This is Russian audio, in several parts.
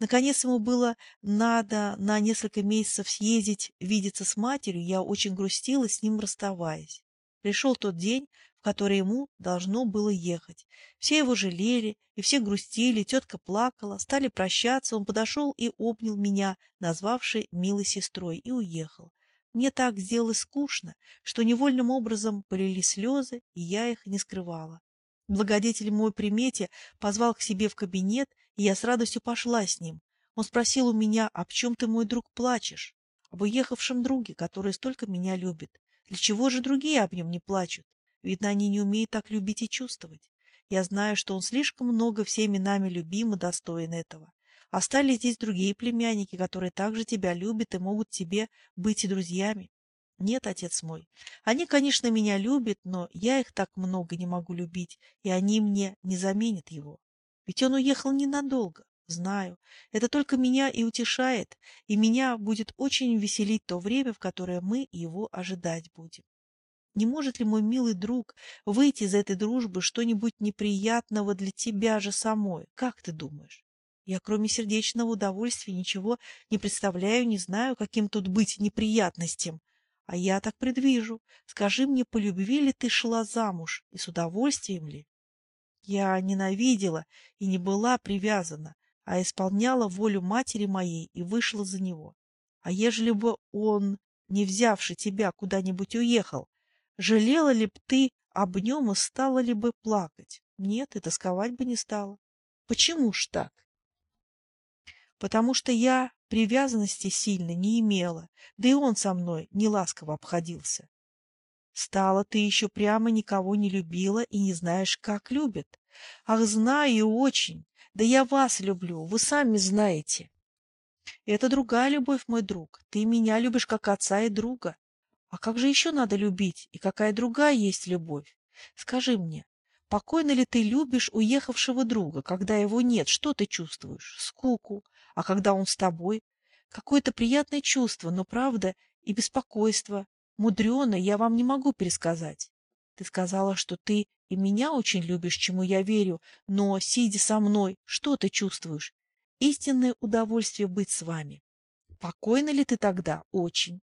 Наконец ему было надо на несколько месяцев съездить, видеться с матерью, я очень грустила, с ним расставаясь. Пришел тот день, в который ему должно было ехать. Все его жалели, и все грустили, тетка плакала, стали прощаться, он подошел и обнял меня, назвавший милой сестрой, и уехал. Мне так сделалось скучно, что невольным образом полили слезы, и я их не скрывала. Благодетель мой примете позвал к себе в кабинет, я с радостью пошла с ним. Он спросил у меня, об чем ты, мой друг, плачешь? Об уехавшем друге, который столько меня любит. Для чего же другие об нем не плачут? Видно, они не умеют так любить и чувствовать. Я знаю, что он слишком много всеми нами любим и достоин этого. Остались здесь другие племянники, которые также тебя любят и могут тебе быть и друзьями. Нет, отец мой, они, конечно, меня любят, но я их так много не могу любить, и они мне не заменят его. Ведь он уехал ненадолго, знаю. Это только меня и утешает, и меня будет очень веселить то время, в которое мы его ожидать будем. Не может ли мой милый друг выйти из этой дружбы что-нибудь неприятного для тебя же самой? Как ты думаешь? Я, кроме сердечного удовольствия, ничего не представляю, не знаю, каким тут быть неприятностям. А я так предвижу. Скажи мне, по любви ли ты шла замуж и с удовольствием ли? Я ненавидела и не была привязана, а исполняла волю матери моей и вышла за него. А ежели бы он, не взявший тебя, куда-нибудь уехал, Жалела ли б ты об нем и стала ли бы плакать? Нет, и тосковать бы не стала. Почему ж так? Потому что я привязанности сильно не имела, да и он со мной не ласково обходился. Стала ты еще прямо никого не любила и не знаешь, как любят. Ах, знаю очень. Да я вас люблю, вы сами знаете. Это другая любовь, мой друг. Ты меня любишь как отца и друга. А как же еще надо любить, и какая другая есть любовь? Скажи мне, покойно ли ты любишь уехавшего друга, когда его нет? Что ты чувствуешь? Скуку. А когда он с тобой? Какое-то приятное чувство, но правда и беспокойство. Мудреное я вам не могу пересказать. Ты сказала, что ты и меня очень любишь, чему я верю, но, сидя со мной, что ты чувствуешь? Истинное удовольствие быть с вами. Покойно ли ты тогда? Очень.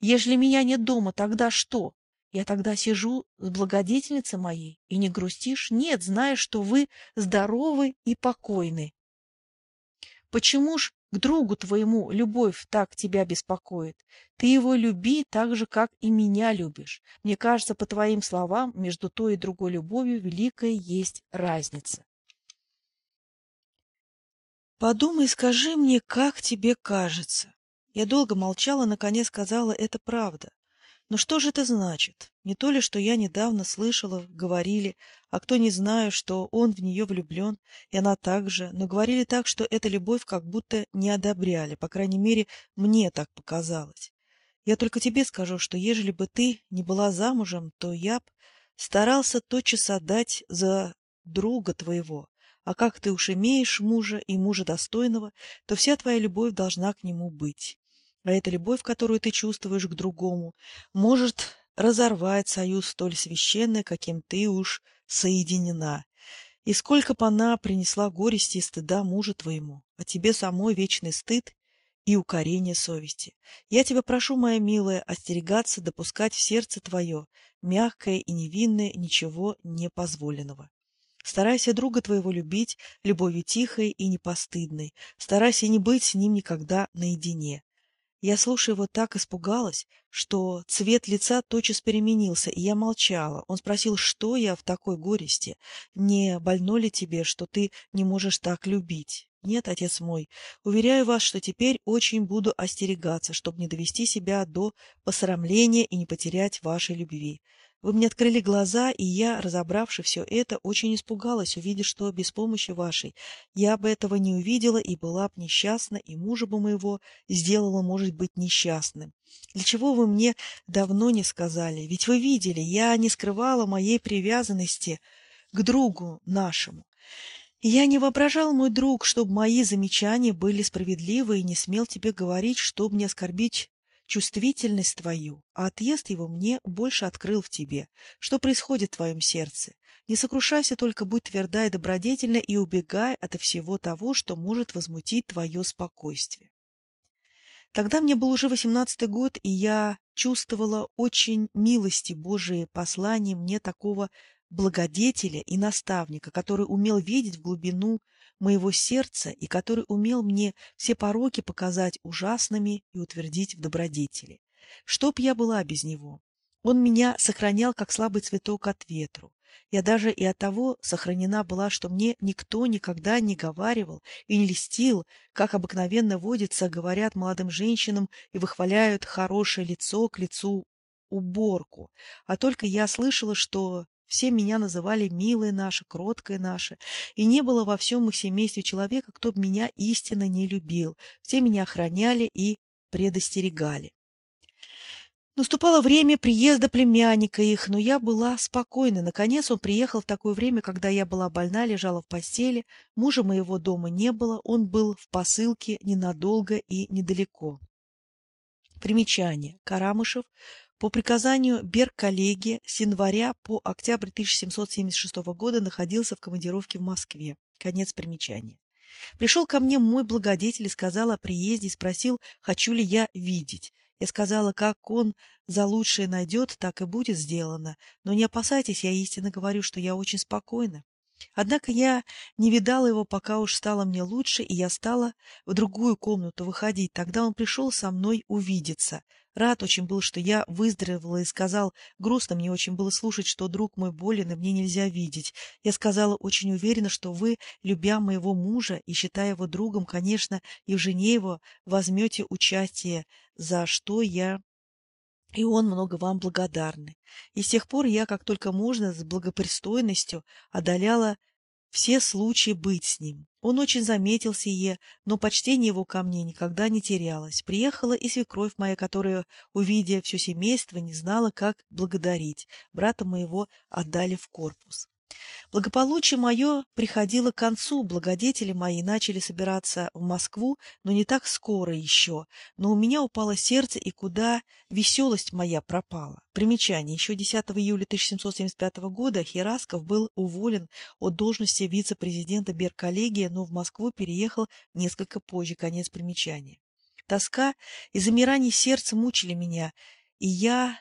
Ежели меня нет дома, тогда что? Я тогда сижу с благодетельницей моей, и не грустишь? Нет, знаешь, что вы здоровы и покойны. Почему ж к другу твоему любовь так тебя беспокоит? Ты его люби так же, как и меня любишь. Мне кажется, по твоим словам, между той и другой любовью великая есть разница. Подумай, скажи мне, как тебе кажется. Я долго молчала, наконец сказала, это правда. Но что же это значит? Не то ли, что я недавно слышала, говорили, а кто не знаю, что он в нее влюблен, и она также, но говорили так, что эта любовь как будто не одобряли, по крайней мере, мне так показалось. Я только тебе скажу, что ежели бы ты не была замужем, то я б старался тотчас отдать за друга твоего, а как ты уж имеешь мужа и мужа достойного, то вся твоя любовь должна к нему быть. А эта любовь, которую ты чувствуешь к другому, может разорвать союз столь священный, каким ты уж соединена. И сколько б она принесла горести и стыда мужу твоему, а тебе самой вечный стыд и укорение совести. Я тебя прошу, моя милая, остерегаться допускать в сердце твое мягкое и невинное ничего непозволенного. Старайся друга твоего любить любовью тихой и непостыдной, старайся не быть с ним никогда наедине. Я, слушая его, так испугалась, что цвет лица тотчас переменился, и я молчала. Он спросил, что я в такой горести? Не больно ли тебе, что ты не можешь так любить? Нет, отец мой, уверяю вас, что теперь очень буду остерегаться, чтобы не довести себя до посрамления и не потерять вашей любви. Вы мне открыли глаза, и я, разобравши все это, очень испугалась, увидев, что без помощи вашей я бы этого не увидела и была бы несчастна, и мужа бы моего сделала, может быть, несчастным. Для чего вы мне давно не сказали? Ведь вы видели, я не скрывала моей привязанности к другу нашему. Я не воображал, мой друг, чтобы мои замечания были справедливы и не смел тебе говорить, чтобы не оскорбить чувствительность твою, а отъезд его мне больше открыл в тебе. Что происходит в твоем сердце? Не сокрушайся, только будь тверда и добродетельна и убегай от всего того, что может возмутить твое спокойствие. Тогда мне был уже восемнадцатый год, и я чувствовала очень милости Божии послания мне такого благодетеля и наставника, который умел видеть в глубину моего сердца и который умел мне все пороки показать ужасными и утвердить в добродетели. Чтоб я была без него? Он меня сохранял, как слабый цветок от ветру. Я даже и от того сохранена была, что мне никто никогда не говаривал и не льстил, как обыкновенно водится, говорят молодым женщинам и выхваляют хорошее лицо к лицу уборку. А только я слышала, что все меня называли «милая наша», «кроткая наша», и не было во всем их семействе человека, кто бы меня истинно не любил. Все меня охраняли и предостерегали. Наступало время приезда племянника их, но я была спокойна. Наконец он приехал в такое время, когда я была больна, лежала в постели. Мужа моего дома не было, он был в посылке ненадолго и недалеко. Примечание. Карамышев по приказанию Берг-коллегии с января по октябрь 1776 года находился в командировке в Москве. Конец примечания. Пришел ко мне мой благодетель и сказал о приезде и спросил, хочу ли я видеть. Я сказала, как он за лучшее найдет, так и будет сделано. Но не опасайтесь, я истинно говорю, что я очень спокойна. Однако я не видала его, пока уж стало мне лучше, и я стала в другую комнату выходить. Тогда он пришел со мной увидеться. Рад очень был, что я выздоровела, и сказал, грустно мне очень было слушать, что друг мой болен, и мне нельзя видеть. Я сказала очень уверенно, что вы, любя моего мужа и считая его другом, конечно, и в жене его возьмете участие, за что я и он много вам благодарны. И с тех пор я, как только можно, с благопристойностью одоляла все случаи быть с ним. Он очень заметил сие, но почтение его ко мне никогда не терялось. Приехала и свекровь моя, которая, увидя все семейство, не знала, как благодарить. Брата моего отдали в корпус. Благополучие мое приходило к концу, благодетели мои начали собираться в Москву, но не так скоро еще, но у меня упало сердце, и куда веселость моя пропала. Примечание. Еще 10 июля 1775 года Херасков был уволен от должности вице-президента Берколлегии, но в Москву переехал несколько позже. Конец примечания. Тоска и замирание сердца мучили меня, и я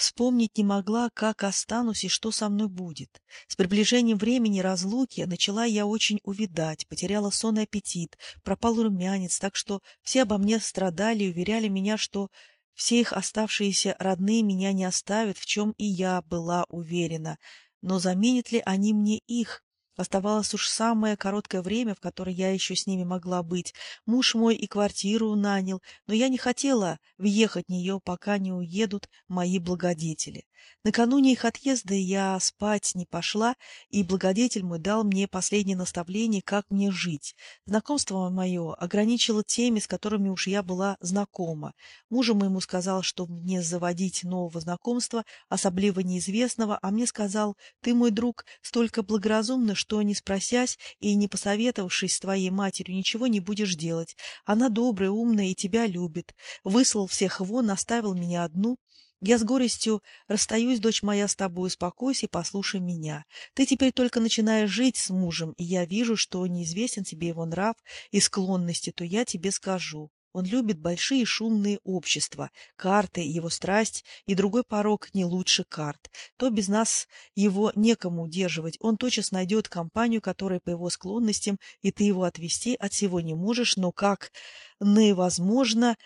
Вспомнить не могла, как останусь и что со мной будет. С приближением времени разлуки начала я очень увидать, потеряла сон и аппетит, пропал румянец, так что все обо мне страдали и уверяли меня, что все их оставшиеся родные меня не оставят, в чем и я была уверена. Но заменят ли они мне их? Оставалось уж самое короткое время, в которое я еще с ними могла быть. Муж мой и квартиру нанял, но я не хотела въехать в нее, пока не уедут мои благодетели. Накануне их отъезда я спать не пошла, и благодетель мой дал мне последнее наставление, как мне жить. Знакомство мое ограничило теми, с которыми уж я была знакома. Мужу моему сказал, что мне заводить нового знакомства, особливо неизвестного, а мне сказал, ты, мой друг, столько благоразумно, что, не спросясь и не посоветовавшись с твоей матерью, ничего не будешь делать. Она добрая, умная и тебя любит. Выслал всех вон, оставил меня одну, я с горестью расстаюсь, дочь моя, с тобой, успокойся и послушай меня. Ты теперь только начинаешь жить с мужем, и я вижу, что неизвестен тебе его нрав и склонности, то я тебе скажу. Он любит большие шумные общества, карты, его страсть и другой порог не лучше карт. То без нас его некому удерживать, он тотчас найдет компанию, которая по его склонностям, и ты его отвести от всего не можешь, но как невозможно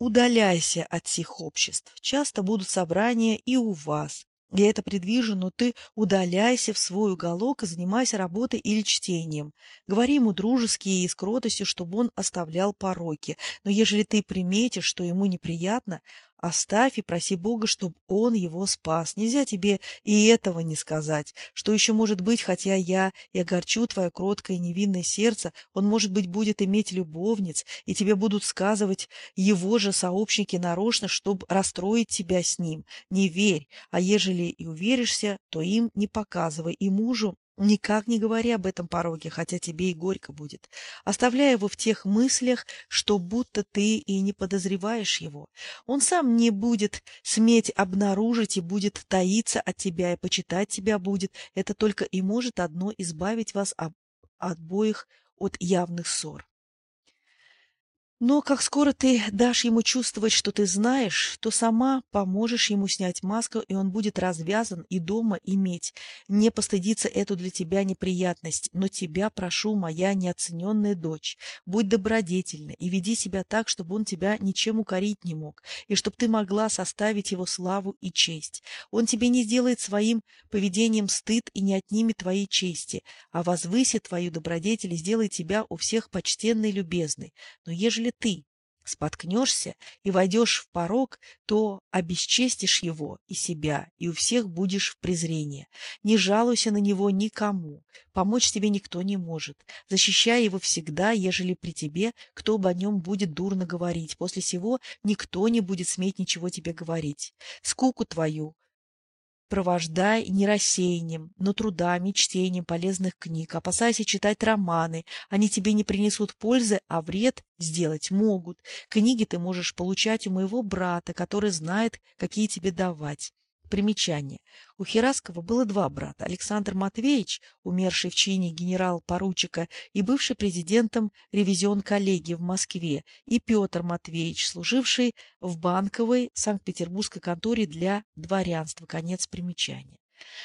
Удаляйся от сих обществ. Часто будут собрания и у вас. Я это предвижу, но ты удаляйся в свой уголок и занимайся работой или чтением. Говори ему дружески и с кротостью, чтобы он оставлял пороки. Но ежели ты приметишь, что ему неприятно, Оставь и проси Бога, чтобы Он его спас. Нельзя тебе и этого не сказать. Что еще может быть, хотя я и огорчу твое кроткое и невинное сердце, он, может быть, будет иметь любовниц, и тебе будут сказывать его же сообщники нарочно, чтобы расстроить тебя с ним. Не верь, а ежели и уверишься, то им не показывай, и мужу Никак не говори об этом пороге, хотя тебе и горько будет. Оставляй его в тех мыслях, что будто ты и не подозреваешь его. Он сам не будет сметь обнаружить и будет таиться от тебя, и почитать тебя будет. Это только и может одно избавить вас об обоих от явных ссор. Но как скоро ты дашь ему чувствовать, что ты знаешь, то сама поможешь ему снять маску, и он будет развязан и дома иметь. Не постыдиться эту для тебя неприятность, но тебя прошу, моя неоцененная дочь, будь добродетельна и веди себя так, чтобы он тебя ничем укорить не мог, и чтобы ты могла составить его славу и честь. Он тебе не сделает своим поведением стыд и не отнимет твоей чести, а возвысит твою добродетель и сделает тебя у всех почтенной и любезной. Но ежели если ты споткнешься и войдешь в порог, то обесчестишь его и себя, и у всех будешь в презрении. Не жалуйся на него никому, помочь тебе никто не может. Защищай его всегда, ежели при тебе кто бы о нем будет дурно говорить. После сего никто не будет сметь ничего тебе говорить. Скуку твою Провождай не рассеянием, но трудами, чтением полезных книг. Опасайся читать романы. Они тебе не принесут пользы, а вред сделать могут. Книги ты можешь получать у моего брата, который знает, какие тебе давать. Примечание. У Хераскова было два брата. Александр Матвеевич, умерший в чине генерал-поручика и бывший президентом ревизион-коллегии в Москве, и Петр Матвеевич, служивший в банковой Санкт-Петербургской конторе для дворянства. Конец примечания.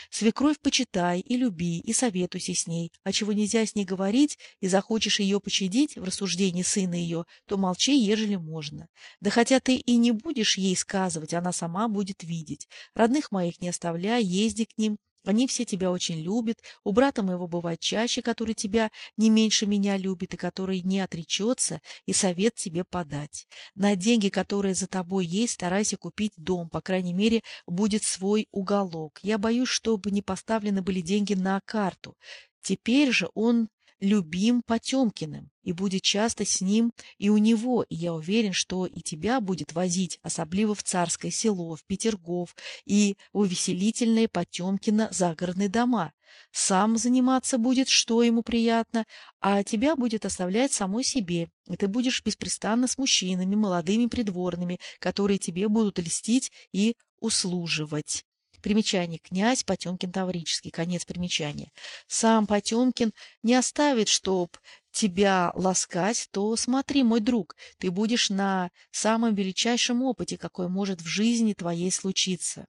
Свекровь почитай и люби, и советуйся с ней, а чего нельзя с ней говорить, и захочешь ее пощадить в рассуждении сына ее, то молчи, ежели можно. Да хотя ты и не будешь ей сказывать, она сама будет видеть. Родных моих не оставляй, езди к ним, они все тебя очень любят. У брата моего бывает чаще, который тебя не меньше меня любит и который не отречется и совет тебе подать. На деньги, которые за тобой есть, старайся купить дом. По крайней мере, будет свой уголок. Я боюсь, чтобы не поставлены были деньги на карту. Теперь же он любим Потемкиным и будет часто с ним и у него, и я уверен, что и тебя будет возить, особливо в Царское село, в Петергоф и в увеселительные Потемкина загородные дома. Сам заниматься будет, что ему приятно, а тебя будет оставлять самой себе, и ты будешь беспрестанно с мужчинами, молодыми придворными, которые тебе будут льстить и услуживать. Примечание. Князь Потемкин Таврический. Конец примечания. Сам Потемкин не оставит, чтоб тебя ласкать, то смотри, мой друг, ты будешь на самом величайшем опыте, какой может в жизни твоей случиться.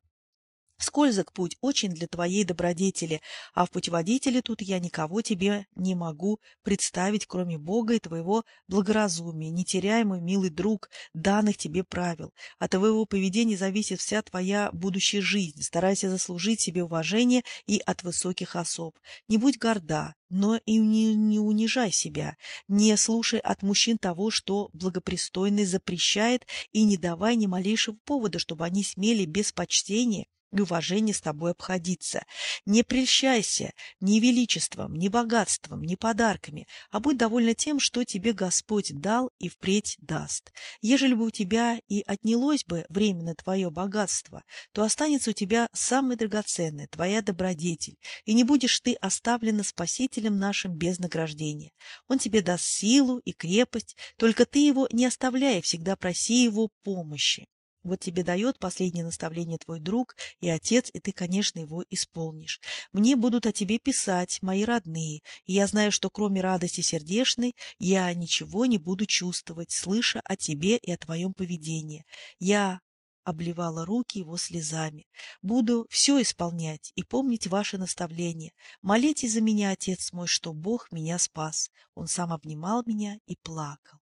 Скользок путь очень для твоей добродетели, а в путеводителе тут я никого тебе не могу представить, кроме Бога и твоего благоразумия. Не теряй, мой милый друг, данных тебе правил. От твоего поведения зависит вся твоя будущая жизнь. Старайся заслужить себе уважение и от высоких особ. Не будь горда, но и не, не унижай себя. Не слушай от мужчин того, что благопристойный запрещает, и не давай ни малейшего повода, чтобы они смели без почтения и уважения с тобой обходиться. Не прельщайся ни величеством, ни богатством, ни подарками, а будь довольна тем, что тебе Господь дал и впредь даст. Ежели бы у тебя и отнялось бы временно твое богатство, то останется у тебя самое драгоценное, твоя добродетель, и не будешь ты оставлена Спасителем нашим без награждения. Он тебе даст силу и крепость, только ты его не оставляй, всегда проси его помощи. Вот тебе дает последнее наставление твой друг и отец, и ты, конечно, его исполнишь. Мне будут о тебе писать мои родные, и я знаю, что кроме радости сердечной я ничего не буду чувствовать, слыша о тебе и о твоем поведении. Я обливала руки его слезами. Буду все исполнять и помнить ваши наставления. Молитесь за меня, отец мой, что Бог меня спас. Он сам обнимал меня и плакал.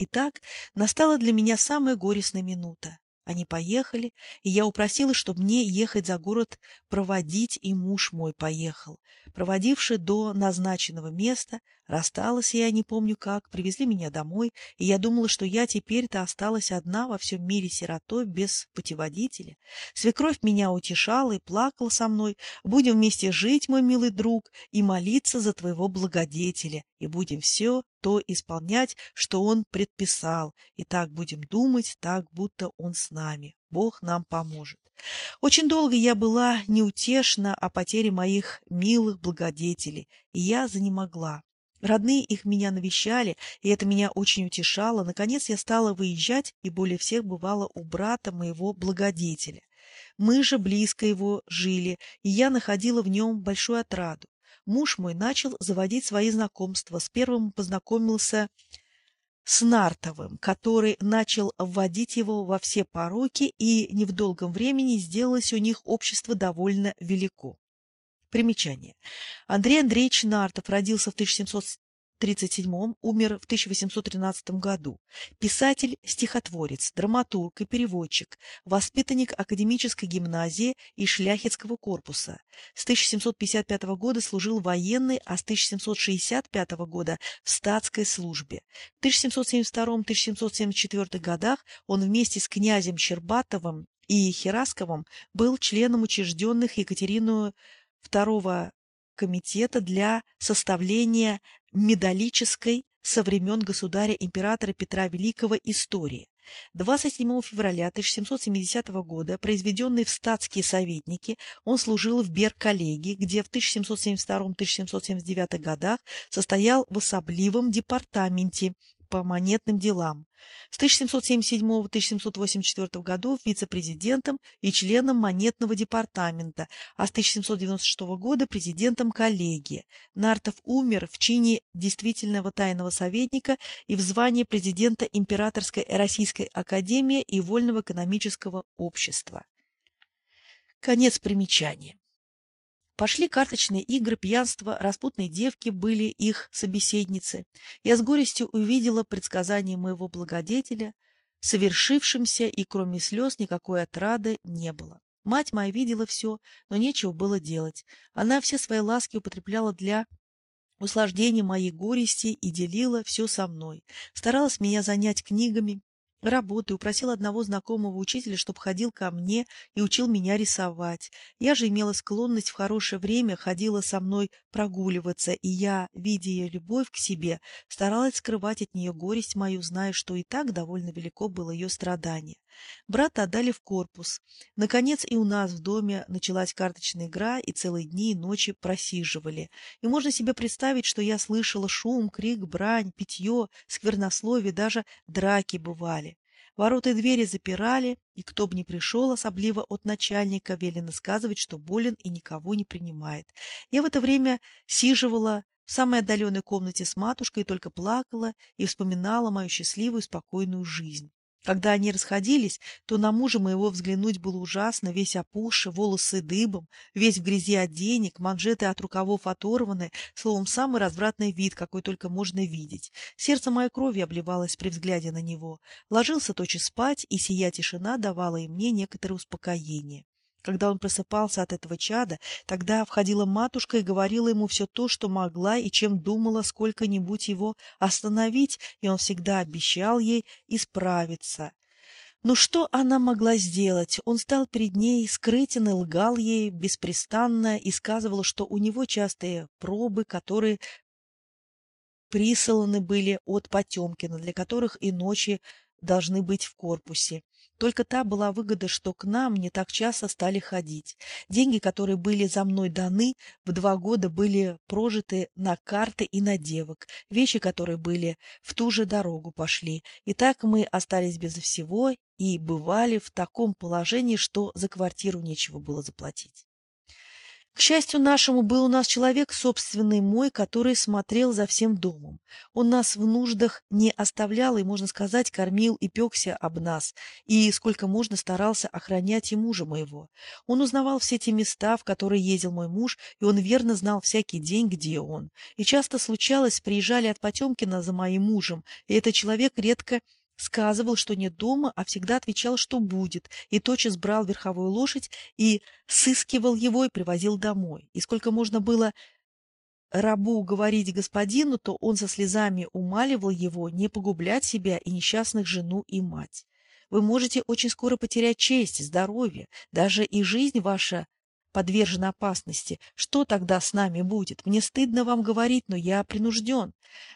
Итак, настала для меня самая горестная минута. Они поехали, и я упросила, чтобы мне ехать за город проводить, и муж мой поехал. Проводивший до назначенного места, рассталась я, не помню как, привезли меня домой, и я думала, что я теперь-то осталась одна во всем мире сиротой без путеводителя. Свекровь меня утешала и плакала со мной. Будем вместе жить, мой милый друг, и молиться за твоего благодетеля, и будем все то исполнять, что он предписал, и так будем думать, так будто он с нами. Бог нам поможет. Очень долго я была неутешна о потере моих милых благодетелей, и я занемогла. Родные их меня навещали, и это меня очень утешало. Наконец я стала выезжать и более всех бывала у брата моего благодетеля. Мы же близко его жили, и я находила в нем большую отраду. Муж мой начал заводить свои знакомства. С первым познакомился с Нартовым, который начал вводить его во все пороки, и не в долгом времени сделалось у них общество довольно велико. Примечание. Андрей Андреевич Нартов родился в 1737 умер в 1813 году. Писатель, стихотворец, драматург и переводчик, воспитанник академической гимназии и шляхетского корпуса. С 1755 года служил военный, а с 1765 года в статской службе. В 1772-1774 годах он вместе с князем Щербатовым и Херасковым был членом учрежденных Екатерину второго комитета для составления медалической со времен государя-императора Петра Великого истории. 27 февраля 1770 года, произведенный в статские советники, он служил в Берколлегии, где в 1772-1779 годах состоял в особливом департаменте по монетным делам. С 1777-1784 годов вице-президентом и членом монетного департамента, а с 1796 года президентом коллегии. Нартов умер в чине действительного тайного советника и в звании президента Императорской Российской Академии и Вольного экономического общества. Конец примечания. Пошли карточные игры, пьянство, распутные девки были их собеседницы. Я с горестью увидела предсказание моего благодетеля, совершившимся, и кроме слез никакой отрады не было. Мать моя видела все, но нечего было делать. Она все свои ласки употребляла для услаждения моей горести и делила все со мной. Старалась меня занять книгами, работы, упросил одного знакомого учителя, чтобы ходил ко мне и учил меня рисовать. Я же имела склонность в хорошее время, ходила со мной прогуливаться, и я, видя ее любовь к себе, старалась скрывать от нее горесть мою, зная, что и так довольно велико было ее страдание. Брата отдали в корпус. Наконец и у нас в доме началась карточная игра, и целые дни и ночи просиживали. И можно себе представить, что я слышала шум, крик, брань, питье, сквернословие, даже драки бывали. Ворота и двери запирали, и кто бы ни пришел, особливо от начальника, велено сказывать, что болен и никого не принимает. Я в это время сиживала в самой отдаленной комнате с матушкой и только плакала и вспоминала мою счастливую спокойную жизнь. Когда они расходились, то на мужа моего взглянуть было ужасно, весь опухший, волосы дыбом, весь в грязи от денег, манжеты от рукавов оторваны, словом, самый развратный вид, какой только можно видеть. Сердце мое кровью обливалось при взгляде на него. Ложился тотчас спать, и сия тишина давала и мне некоторое успокоение. Когда он просыпался от этого чада, тогда входила матушка и говорила ему все то, что могла и чем думала сколько-нибудь его остановить, и он всегда обещал ей исправиться. Но что она могла сделать? Он стал перед ней скрытен и лгал ей беспрестанно и сказывал, что у него частые пробы, которые присланы были от Потемкина, для которых и ночи должны быть в корпусе. Только та была выгода, что к нам не так часто стали ходить. Деньги, которые были за мной даны, в два года были прожиты на карты и на девок. Вещи, которые были, в ту же дорогу пошли. И так мы остались без всего и бывали в таком положении, что за квартиру нечего было заплатить. К счастью нашему, был у нас человек собственный мой, который смотрел за всем домом. Он нас в нуждах не оставлял и, можно сказать, кормил и пекся об нас, и сколько можно старался охранять и мужа моего. Он узнавал все те места, в которые ездил мой муж, и он верно знал всякий день, где он. И часто случалось, приезжали от Потемкина за моим мужем, и этот человек редко сказывал, что нет дома, а всегда отвечал, что будет, и тотчас брал верховую лошадь и сыскивал его и привозил домой. И сколько можно было рабу говорить господину, то он со слезами умаливал его не погублять себя и несчастных жену и мать. Вы можете очень скоро потерять честь, здоровье, даже и жизнь ваша подвержена опасности. Что тогда с нами будет? Мне стыдно вам говорить, но я принужден.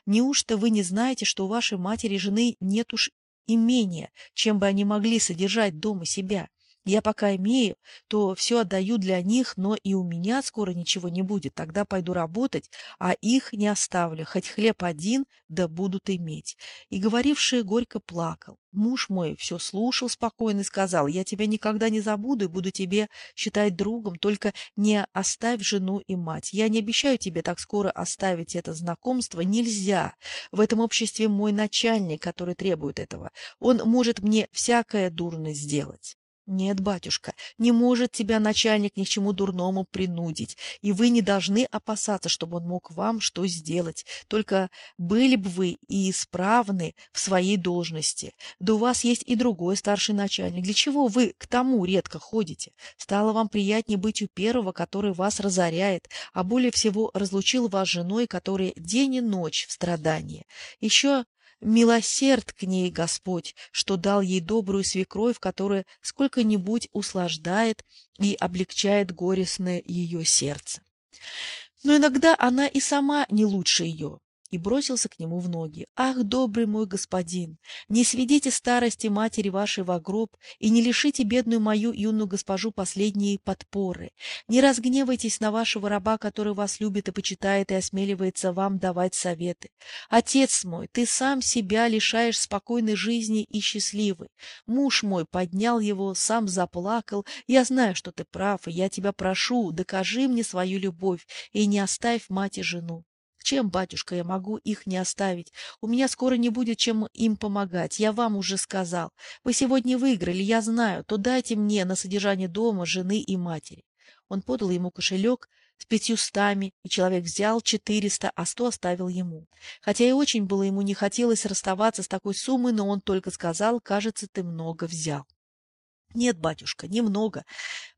Неужто вы не знаете, что у вашей матери жены нет уж имения, чем бы они могли содержать дома себя? Я пока имею, то все отдаю для них, но и у меня скоро ничего не будет. Тогда пойду работать, а их не оставлю, хоть хлеб один, да будут иметь. И говоривший горько плакал. Муж мой все слушал спокойно и сказал, я тебя никогда не забуду и буду тебе считать другом, только не оставь жену и мать. Я не обещаю тебе так скоро оставить это знакомство. Нельзя. В этом обществе мой начальник, который требует этого. Он может мне всякое дурно сделать. Нет, батюшка, не может тебя начальник ни к чему дурному принудить, и вы не должны опасаться, чтобы он мог вам что сделать. Только были бы вы и исправны в своей должности. Да у вас есть и другой старший начальник. Для чего вы к тому редко ходите? Стало вам приятнее быть у первого, который вас разоряет, а более всего разлучил вас с женой, которая день и ночь в страдании. Еще Милосерд к ней Господь, что дал ей добрую свекровь, которая сколько-нибудь услаждает и облегчает горестное ее сердце. Но иногда она и сама не лучше ее и бросился к нему в ноги. «Ах, добрый мой господин, не сведите старости матери вашей в гроб и не лишите бедную мою юную госпожу последней подпоры. Не разгневайтесь на вашего раба, который вас любит и почитает и осмеливается вам давать советы. Отец мой, ты сам себя лишаешь спокойной жизни и счастливой. Муж мой поднял его, сам заплакал. Я знаю, что ты прав, и я тебя прошу, докажи мне свою любовь и не оставь мать и жену. Чем, батюшка, я могу их не оставить? У меня скоро не будет чем им помогать. Я вам уже сказал. Вы сегодня выиграли, я знаю. То дайте мне на содержание дома, жены и матери. Он подал ему кошелек с пятьюстами, и человек взял четыреста, а сто оставил ему. Хотя и очень было ему не хотелось расставаться с такой суммой, но он только сказал, кажется, ты много взял. Нет, батюшка, немного.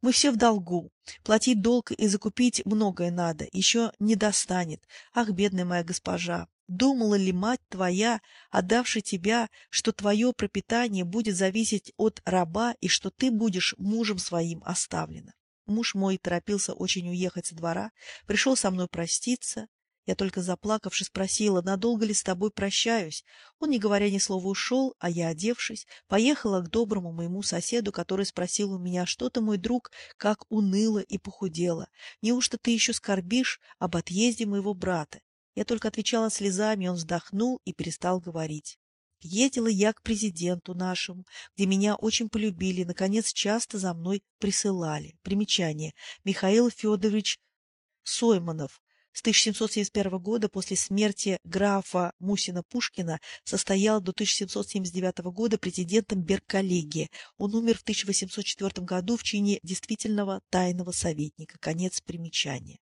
Мы все в долгу. Платить долг и закупить многое надо, еще не достанет. Ах, бедная моя госпожа, думала ли мать твоя, отдавши тебя, что твое пропитание будет зависеть от раба и что ты будешь мужем своим оставлена? Муж мой торопился очень уехать со двора, пришел со мной проститься, я только заплакавши спросила, надолго ли с тобой прощаюсь. Он, не говоря ни слова, ушел, а я, одевшись, поехала к доброму моему соседу, который спросил у меня, что ты, мой друг, как уныло и похудела. Неужто ты еще скорбишь об отъезде моего брата? Я только отвечала слезами, он вздохнул и перестал говорить. Ездила я к президенту нашему, где меня очень полюбили, наконец часто за мной присылали. Примечание. Михаил Федорович Сойманов, с 1771 года после смерти графа Мусина-Пушкина состоял до 1779 года президентом Берг-коллегии. Он умер в 1804 году в чине действительного тайного советника. Конец примечания.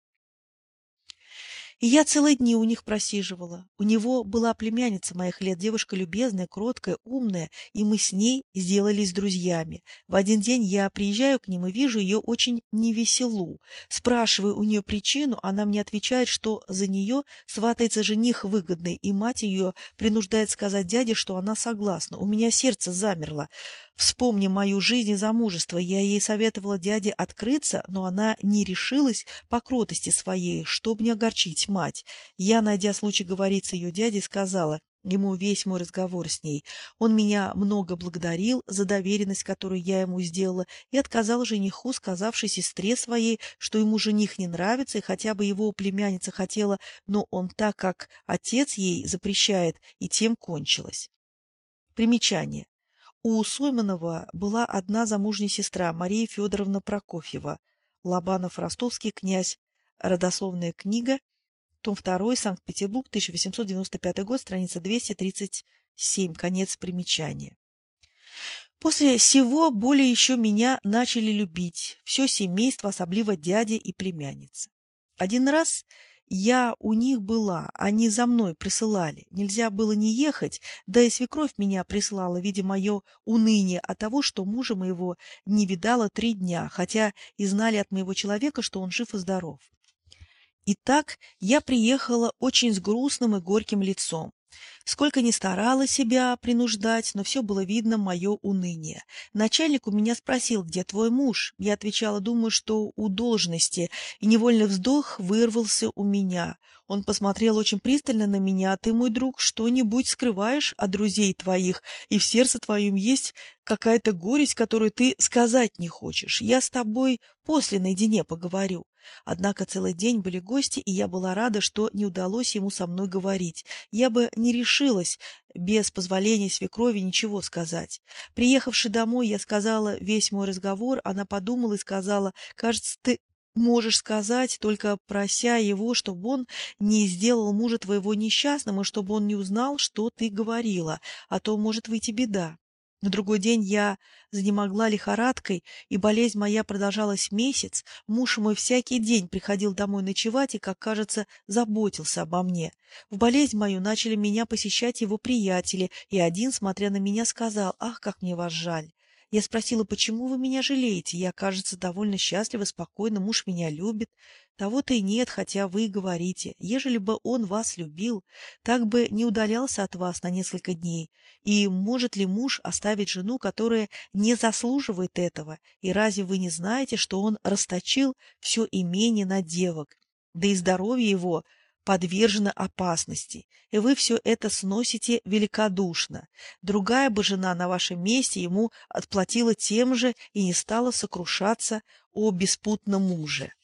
И я целые дни у них просиживала. У него была племянница моих лет, девушка любезная, кроткая, умная, и мы с ней сделались друзьями. В один день я приезжаю к ним и вижу ее очень невеселу. Спрашиваю у нее причину, она мне отвечает, что за нее сватается жених выгодный, и мать ее принуждает сказать дяде, что она согласна. У меня сердце замерло. Вспомни мою жизнь и замужество. Я ей советовала дяде открыться, но она не решилась по кротости своей, чтобы не огорчить мать. Я, найдя случай говорить с ее дядей, сказала ему весь мой разговор с ней. Он меня много благодарил за доверенность, которую я ему сделала, и отказал жениху, сказавшей сестре своей, что ему жених не нравится, и хотя бы его племянница хотела, но он так, как отец ей запрещает, и тем кончилось. Примечание. У Сойманова была одна замужняя сестра, Мария Федоровна Прокофьева, Лобанов-Ростовский князь, родословная книга, том 2, Санкт-Петербург, 1895 год, страница 237, конец примечания. После всего более еще меня начали любить, все семейство, особливо дядя и племянница. Один раз я у них была, они за мной присылали. Нельзя было не ехать, да и свекровь меня прислала, видя мое уныние от того, что мужа моего не видала три дня, хотя и знали от моего человека, что он жив и здоров. Итак, я приехала очень с грустным и горьким лицом. Сколько ни старала себя принуждать, но все было видно мое уныние. Начальник у меня спросил, где твой муж? Я отвечала, думаю, что у должности, и невольный вздох вырвался у меня. Он посмотрел очень пристально на меня. «Ты, мой друг, что-нибудь скрываешь от друзей твоих, и в сердце твоем есть какая-то горесть, которую ты сказать не хочешь. Я с тобой после наедине поговорю». Однако целый день были гости, и я была рада, что не удалось ему со мной говорить. Я бы не решилась без позволения свекрови ничего сказать. Приехавши домой, я сказала весь мой разговор, она подумала и сказала, «Кажется, ты можешь сказать, только прося его, чтобы он не сделал мужа твоего несчастным, и чтобы он не узнал, что ты говорила, а то может выйти беда. На другой день я занемогла лихорадкой, и болезнь моя продолжалась месяц. Муж мой всякий день приходил домой ночевать и, как кажется, заботился обо мне. В болезнь мою начали меня посещать его приятели, и один, смотря на меня, сказал, «Ах, как мне вас жаль!» Я спросила, почему вы меня жалеете? Я, кажется, довольно счастлива, спокойна, муж меня любит. Того-то и нет, хотя вы говорите. Ежели бы он вас любил, так бы не удалялся от вас на несколько дней. И может ли муж оставить жену, которая не заслуживает этого? И разве вы не знаете, что он расточил все имение на девок? Да и здоровье его подвержена опасности, и вы все это сносите великодушно. Другая бы жена на вашем месте ему отплатила тем же и не стала сокрушаться о беспутном муже.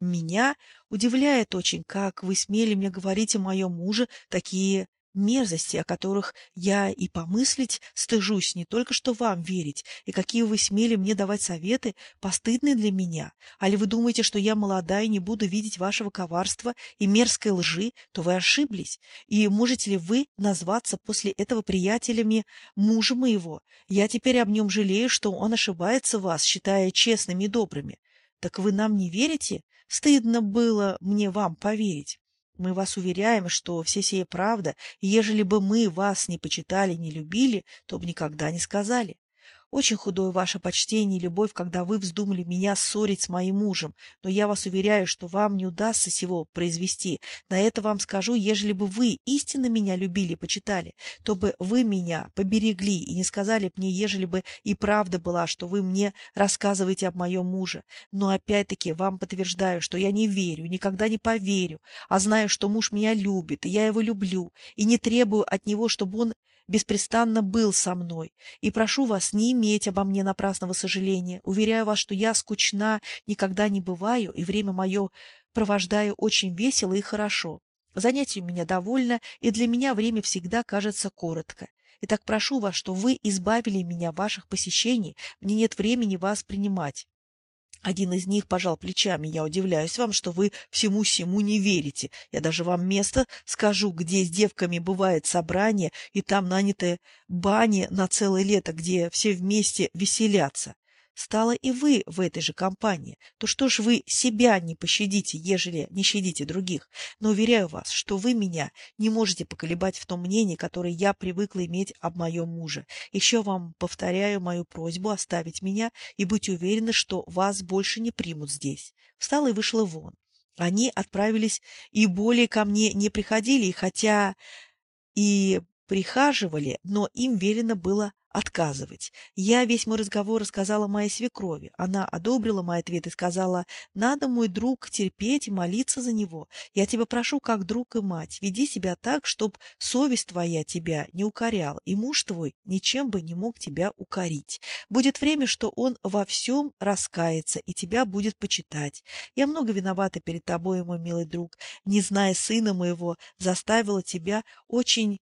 Меня удивляет очень, как вы смели мне говорить о моем муже такие мерзости, о которых я и помыслить стыжусь, не только что вам верить, и какие вы смели мне давать советы, постыдные для меня. А ли вы думаете, что я молода и не буду видеть вашего коварства и мерзкой лжи, то вы ошиблись. И можете ли вы назваться после этого приятелями мужа моего? Я теперь об нем жалею, что он ошибается вас, считая честными и добрыми. Так вы нам не верите? Стыдно было мне вам поверить. Мы вас уверяем, что все сие правда, и ежели бы мы вас не почитали, не любили, то бы никогда не сказали. Очень худое ваше почтение и любовь, когда вы вздумали меня ссорить с моим мужем, но я вас уверяю, что вам не удастся сего произвести. На это вам скажу, ежели бы вы истинно меня любили и почитали, то бы вы меня поберегли и не сказали мне, ежели бы и правда была, что вы мне рассказываете об моем муже. Но опять-таки вам подтверждаю, что я не верю, никогда не поверю, а знаю, что муж меня любит, и я его люблю, и не требую от него, чтобы он беспрестанно был со мной, и прошу вас не иметь обо мне напрасного сожаления. Уверяю вас, что я скучна никогда не бываю, и время мое провождаю очень весело и хорошо. Занятий у меня довольно, и для меня время всегда кажется коротко. Итак, прошу вас, что вы избавили меня ваших посещений, мне нет времени вас принимать. Один из них пожал плечами. Я удивляюсь вам, что вы всему-сему не верите. Я даже вам место скажу, где с девками бывает собрание, и там нанятые бани на целое лето, где все вместе веселятся стало и вы в этой же компании, то что ж вы себя не пощадите, ежели не щадите других? Но уверяю вас, что вы меня не можете поколебать в том мнении, которое я привыкла иметь об моем муже. Еще вам повторяю мою просьбу оставить меня и быть уверены, что вас больше не примут здесь. Встала и вышла вон. Они отправились и более ко мне не приходили, хотя и прихаживали, но им велено было отказывать. Я весь мой разговор рассказала моей свекрови. Она одобрила мой ответ и сказала, «Надо, мой друг, терпеть и молиться за него. Я тебя прошу, как друг и мать, веди себя так, чтоб совесть твоя тебя не укоряла, и муж твой ничем бы не мог тебя укорить. Будет время, что он во всем раскается и тебя будет почитать. Я много виновата перед тобой, мой милый друг, не зная сына моего, заставила тебя очень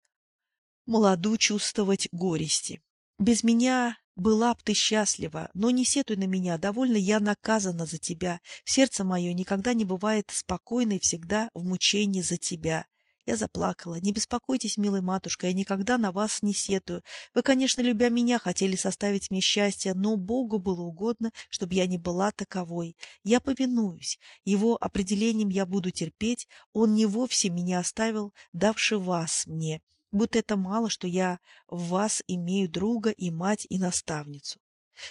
молоду чувствовать горести. Без меня была б ты счастлива, но не сетуй на меня, довольно я наказана за тебя. Сердце мое никогда не бывает спокойно и всегда в мучении за тебя. Я заплакала. Не беспокойтесь, милая матушка, я никогда на вас не сетую. Вы, конечно, любя меня, хотели составить мне счастье, но Богу было угодно, чтобы я не была таковой. Я повинуюсь. Его определением я буду терпеть. Он не вовсе меня оставил, давший вас мне будто это мало, что я в вас имею друга и мать и наставницу.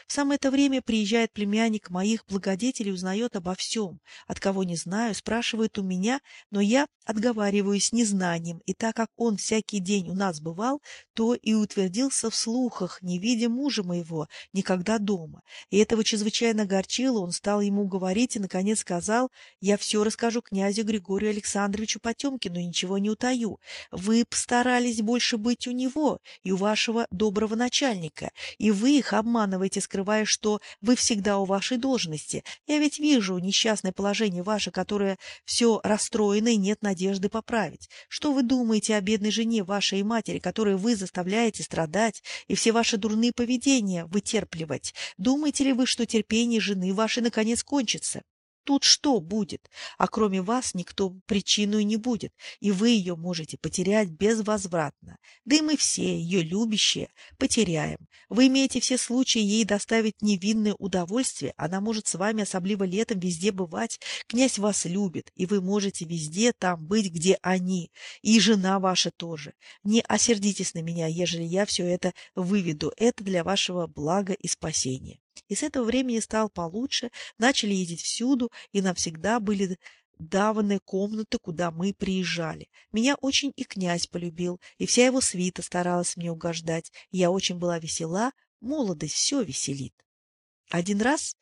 В самое это время приезжает племянник моих благодетелей, узнает обо всем, от кого не знаю, спрашивает у меня, но я отговариваюсь незнанием, и так как он всякий день у нас бывал, то и утвердился в слухах, не видя мужа моего никогда дома. И этого чрезвычайно огорчило, он стал ему говорить и, наконец, сказал, «Я все расскажу князю Григорию Александровичу Потемкину, ничего не утаю. Вы постарались больше быть у него и у вашего доброго начальника, и вы их обманываете, скрывая, что вы всегда у вашей должности. Я ведь вижу несчастное положение ваше, которое все расстроено и нет надежды поправить. Что вы думаете о бедной жене вашей матери, которую вы заставляете страдать и все ваши дурные поведения вытерпливать? Думаете ли вы, что терпение жены вашей наконец кончится? Тут что будет? А кроме вас никто причину и не будет, и вы ее можете потерять безвозвратно. Да и мы все, ее любящие, потеряем. Вы имеете все случаи ей доставить невинное удовольствие, она может с вами, особливо летом, везде бывать. Князь вас любит, и вы можете везде там быть, где они, и жена ваша тоже. Не осердитесь на меня, ежели я все это выведу. Это для вашего блага и спасения. И с этого времени стал получше, начали ездить всюду и навсегда были даваны комнаты, куда мы приезжали. Меня очень и князь полюбил, и вся его свита старалась мне угождать. Я очень была весела, молодость все веселит. Один раз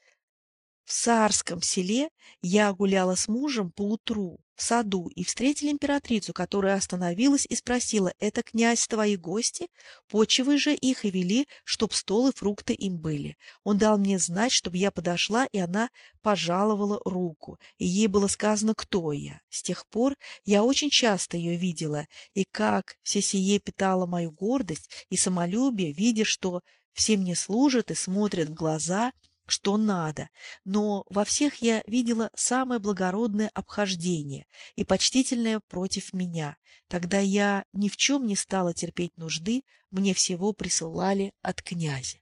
в Саарском селе я гуляла с мужем поутру в саду и встретили императрицу, которая остановилась и спросила, «Это, князь, твои гости? Почивай же их и вели, чтоб стол и фрукты им были». Он дал мне знать, чтобы я подошла, и она пожаловала руку, и ей было сказано, кто я. С тех пор я очень часто ее видела, и как все сие питало мою гордость и самолюбие, видя, что все мне служат и смотрят в глаза — что надо, но во всех я видела самое благородное обхождение и почтительное против меня. Тогда я ни в чем не стала терпеть нужды, мне всего присылали от князя.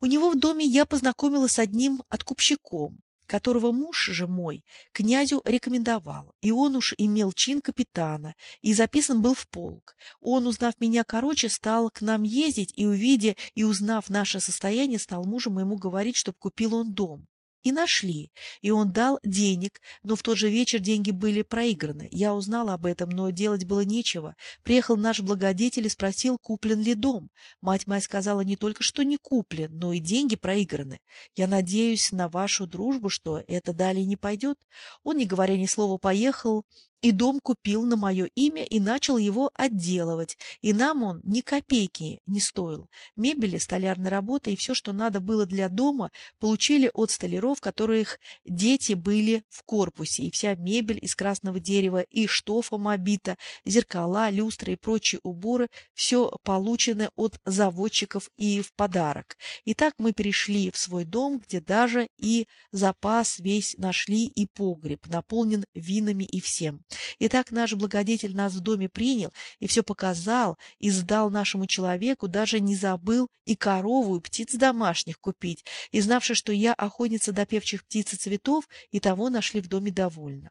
У него в доме я познакомилась с одним откупщиком, которого муж же мой князю рекомендовал, и он уж имел чин капитана и записан был в полк. Он, узнав меня короче, стал к нам ездить и, увидя и узнав наше состояние, стал мужу моему говорить, чтоб купил он дом. И нашли. И он дал денег, но в тот же вечер деньги были проиграны. Я узнала об этом, но делать было нечего. Приехал наш благодетель и спросил, куплен ли дом. Мать моя сказала не только, что не куплен, но и деньги проиграны. Я надеюсь на вашу дружбу, что это далее не пойдет. Он, не говоря ни слова, поехал и дом купил на мое имя и начал его отделывать, и нам он ни копейки не стоил. Мебели, столярной работы и все, что надо было для дома, получили от столяров, которых дети были в корпусе, и вся мебель из красного дерева и штофом обита, зеркала, люстры и прочие уборы, все получено от заводчиков и в подарок. И так мы перешли в свой дом, где даже и запас весь нашли, и погреб наполнен винами и всем. И так наш благодетель нас в доме принял и все показал, и сдал нашему человеку, даже не забыл и корову, и птиц домашних купить, и знавши, что я охотница до певчих птиц и цветов, и того нашли в доме довольно.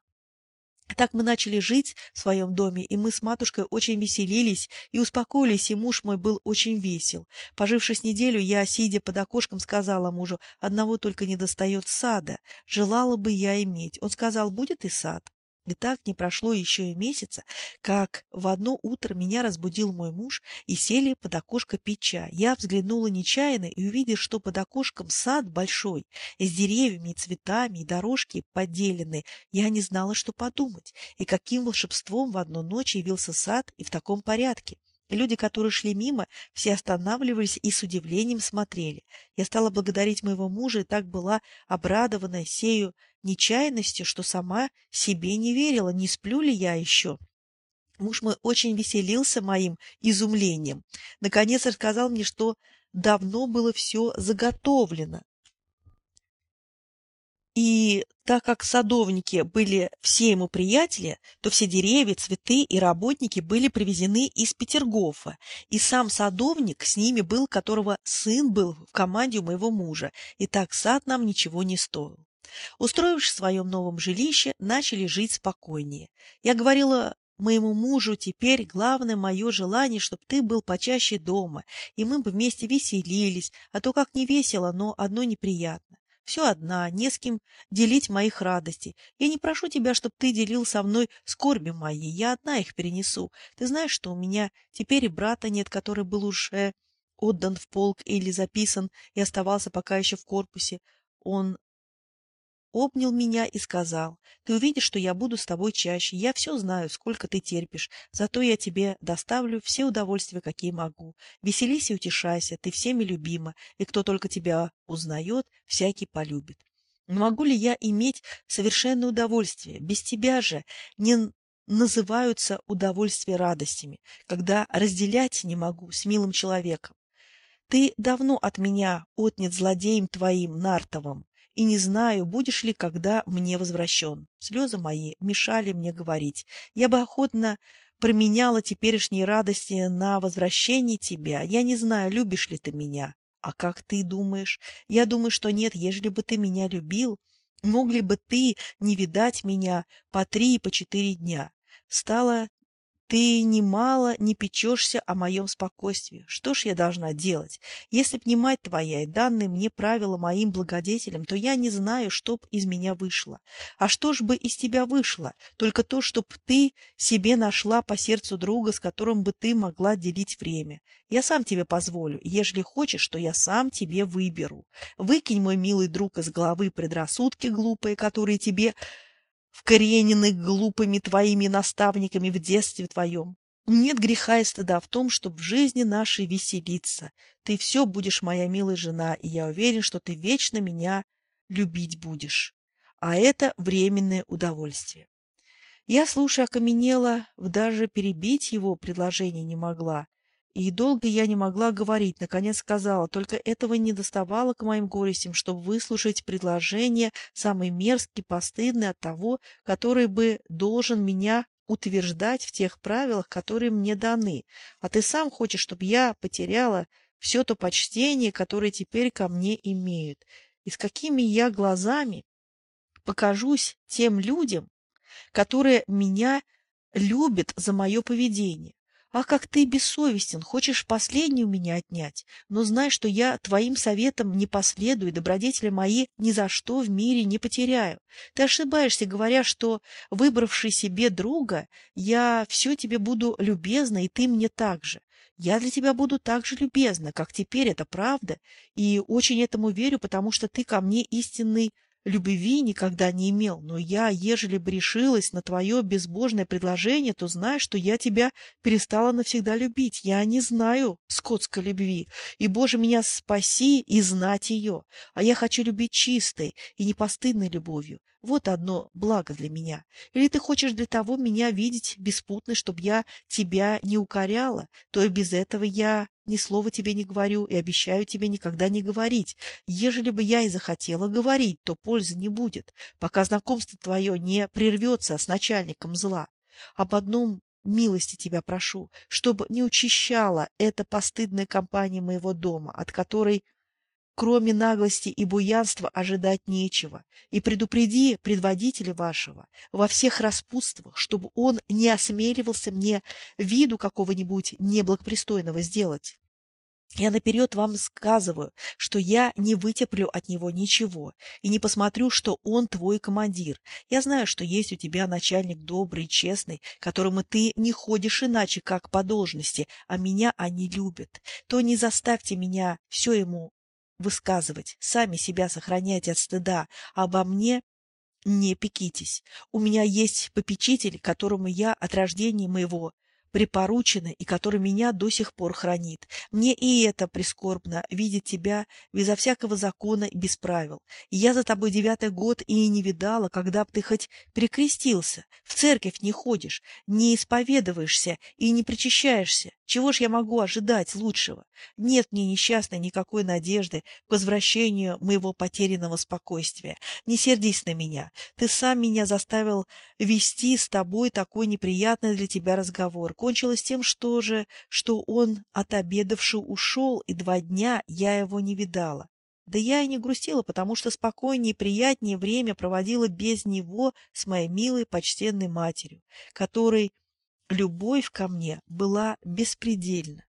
Так мы начали жить в своем доме, и мы с матушкой очень веселились и успокоились, и муж мой был очень весел. Пожившись неделю, я, сидя под окошком, сказала мужу, одного только не достает сада, желала бы я иметь. Он сказал, будет и сад. И так не прошло еще и месяца, как в одно утро меня разбудил мой муж и сели под окошко пить чай. Я взглянула нечаянно и увидела, что под окошком сад большой, с деревьями и цветами, и дорожки поделены. Я не знала, что подумать, и каким волшебством в одну ночь явился сад и в таком порядке. Люди, которые шли мимо, все останавливались и с удивлением смотрели. Я стала благодарить моего мужа и так была обрадована сею нечаянностью, что сама себе не верила, не сплю ли я еще. Муж мой очень веселился моим изумлением. Наконец рассказал мне, что давно было все заготовлено, и так как садовники были все ему приятели, то все деревья, цветы и работники были привезены из Петергофа, и сам садовник с ними был, которого сын был в команде у моего мужа, и так сад нам ничего не стоил. Устроившись в своем новом жилище, начали жить спокойнее. Я говорила моему мужу теперь главное мое желание, чтобы ты был почаще дома, и мы бы вместе веселились, а то как не весело, но одно неприятно. Все одна, не с кем делить моих радостей. Я не прошу тебя, чтобы ты делил со мной скорби мои, я одна их перенесу. Ты знаешь, что у меня теперь и брата нет, который был уже отдан в полк или записан и оставался пока еще в корпусе. Он обнял меня и сказал, «Ты увидишь, что я буду с тобой чаще. Я все знаю, сколько ты терпишь. Зато я тебе доставлю все удовольствия, какие могу. Веселись и утешайся, ты всеми любима, и кто только тебя узнает, всякий полюбит. Но могу ли я иметь совершенное удовольствие? Без тебя же не называются удовольствия радостями, когда разделять не могу с милым человеком. Ты давно от меня отнят злодеем твоим Нартовым, и не знаю, будешь ли когда мне возвращен. Слезы мои мешали мне говорить. Я бы охотно променяла теперешние радости на возвращение тебя. Я не знаю, любишь ли ты меня. А как ты думаешь? Я думаю, что нет, ежели бы ты меня любил, мог ли бы ты не видать меня по три и по четыре дня? Стало ты немало не печешься о моем спокойствии. Что ж я должна делать? Если б не мать твоя и данные мне правила моим благодетелям, то я не знаю, что б из меня вышло. А что ж бы из тебя вышло? Только то, чтоб ты себе нашла по сердцу друга, с которым бы ты могла делить время. Я сам тебе позволю, ежели хочешь, что я сам тебе выберу. Выкинь, мой милый друг, из головы предрассудки глупые, которые тебе вкорененных глупыми твоими наставниками в детстве твоем. Нет греха и стыда в том, чтобы в жизни нашей веселиться. Ты все будешь моя милая жена, и я уверен, что ты вечно меня любить будешь. А это временное удовольствие. Я, слушая, окаменела, даже перебить его предложение не могла. И долго я не могла говорить, наконец сказала, только этого не доставало к моим горестям, чтобы выслушать предложение, самый мерзкий, постыдный от того, который бы должен меня утверждать в тех правилах, которые мне даны. А ты сам хочешь, чтобы я потеряла все то почтение, которое теперь ко мне имеют. И с какими я глазами покажусь тем людям, которые меня любят за мое поведение. Ах, как ты бессовестен, хочешь последний у меня отнять, но знай, что я твоим советом не последую, и добродетели мои ни за что в мире не потеряю. Ты ошибаешься, говоря, что, выбравший себе друга, я все тебе буду любезна, и ты мне так же. Я для тебя буду так же любезна, как теперь, это правда, и очень этому верю, потому что ты ко мне истинный любви никогда не имел, но я, ежели бы решилась на твое безбожное предложение, то знай, что я тебя перестала навсегда любить. Я не знаю скотской любви, и, Боже, меня спаси и знать ее. А я хочу любить чистой и непостыдной любовью. Вот одно благо для меня. Или ты хочешь для того меня видеть беспутной, чтобы я тебя не укоряла, то и без этого я ни слова тебе не говорю и обещаю тебе никогда не говорить. Ежели бы я и захотела говорить, то пользы не будет, пока знакомство твое не прервется с начальником зла. Об одном милости тебя прошу, чтобы не учащала эта постыдная компания моего дома, от которой Кроме наглости и буянства ожидать нечего. И предупреди предводителя вашего во всех распутствах, чтобы он не осмеливался мне виду какого-нибудь неблагопристойного сделать. Я наперед вам сказываю, что я не вытерплю от него ничего и не посмотрю, что он твой командир. Я знаю, что есть у тебя начальник добрый, честный, которому ты не ходишь иначе, как по должности, а меня они любят. То не заставьте меня все ему высказывать, сами себя сохраняйте от стыда, а обо мне не пекитесь. У меня есть попечитель, которому я от рождения моего припоручено и который меня до сих пор хранит. Мне и это прискорбно, видеть тебя безо всякого закона и без правил. Я за тобой девятый год и не видала, когда б ты хоть прикрестился, в церковь не ходишь, не исповедуешься и не причащаешься. Чего ж я могу ожидать лучшего? Нет мне несчастной никакой надежды к возвращению моего потерянного спокойствия. Не сердись на меня. Ты сам меня заставил вести с тобой такой неприятный для тебя разговор. Кончилось тем, что же, что он, отобедавший, ушел, и два дня я его не видала. Да я и не грустила, потому что спокойнее и приятнее время проводила без него с моей милой почтенной матерью, которой любовь ко мне была беспредельна.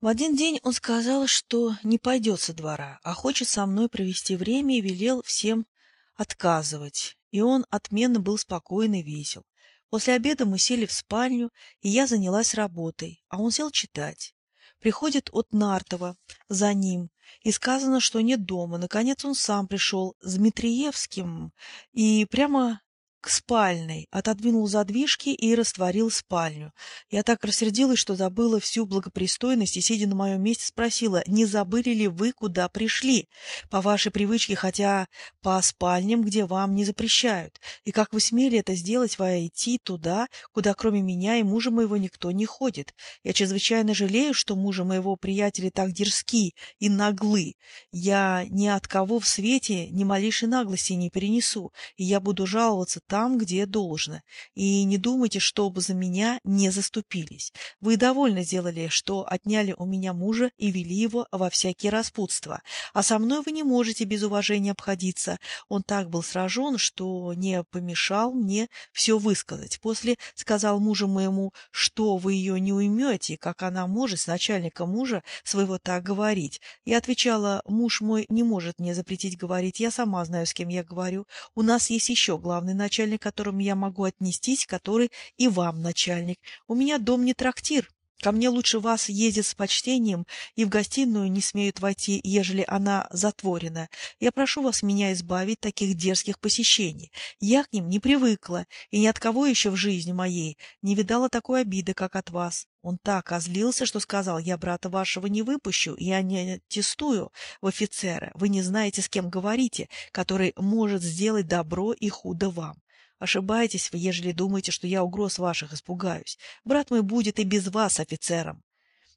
В один день он сказал, что не пойдет со двора, а хочет со мной провести время и велел всем отказывать. И он отменно был спокоен и весел. После обеда мы сели в спальню, и я занялась работой, а он сел читать. Приходит от Нартова за ним, и сказано, что нет дома. Наконец он сам пришел с Дмитриевским и прямо к спальной, отодвинул задвижки и растворил спальню. Я так рассердилась, что забыла всю благопристойность и, сидя на моем месте, спросила, не забыли ли вы, куда пришли? По вашей привычке, хотя по спальням, где вам не запрещают. И как вы смели это сделать, войти туда, куда кроме меня и мужа моего никто не ходит? Я чрезвычайно жалею, что мужа моего приятеля так дерзки и наглы. Я ни от кого в свете ни малейшей наглости не перенесу, и я буду жаловаться там, где должно. И не думайте, чтобы за меня не заступились. Вы довольно сделали, что отняли у меня мужа и вели его во всякие распутства. А со мной вы не можете без уважения обходиться. Он так был сражен, что не помешал мне все высказать. После сказал мужу моему, что вы ее не уймете, как она может с начальником мужа своего так говорить. Я отвечала, муж мой не может мне запретить говорить, я сама знаю, с кем я говорю. У нас есть еще главный начальник начальник, которому я могу отнестись, который и вам начальник. У меня дом не трактир. Ко мне лучше вас ездят с почтением, и в гостиную не смеют войти, ежели она затворена. Я прошу вас меня избавить таких дерзких посещений. Я к ним не привыкла, и ни от кого еще в жизни моей не видала такой обиды, как от вас. Он так озлился, что сказал, я брата вашего не выпущу, я не тестую в офицера. Вы не знаете, с кем говорите, который может сделать добро и худо вам. Ошибаетесь вы, ежели думаете, что я угроз ваших испугаюсь. Брат мой будет и без вас офицером.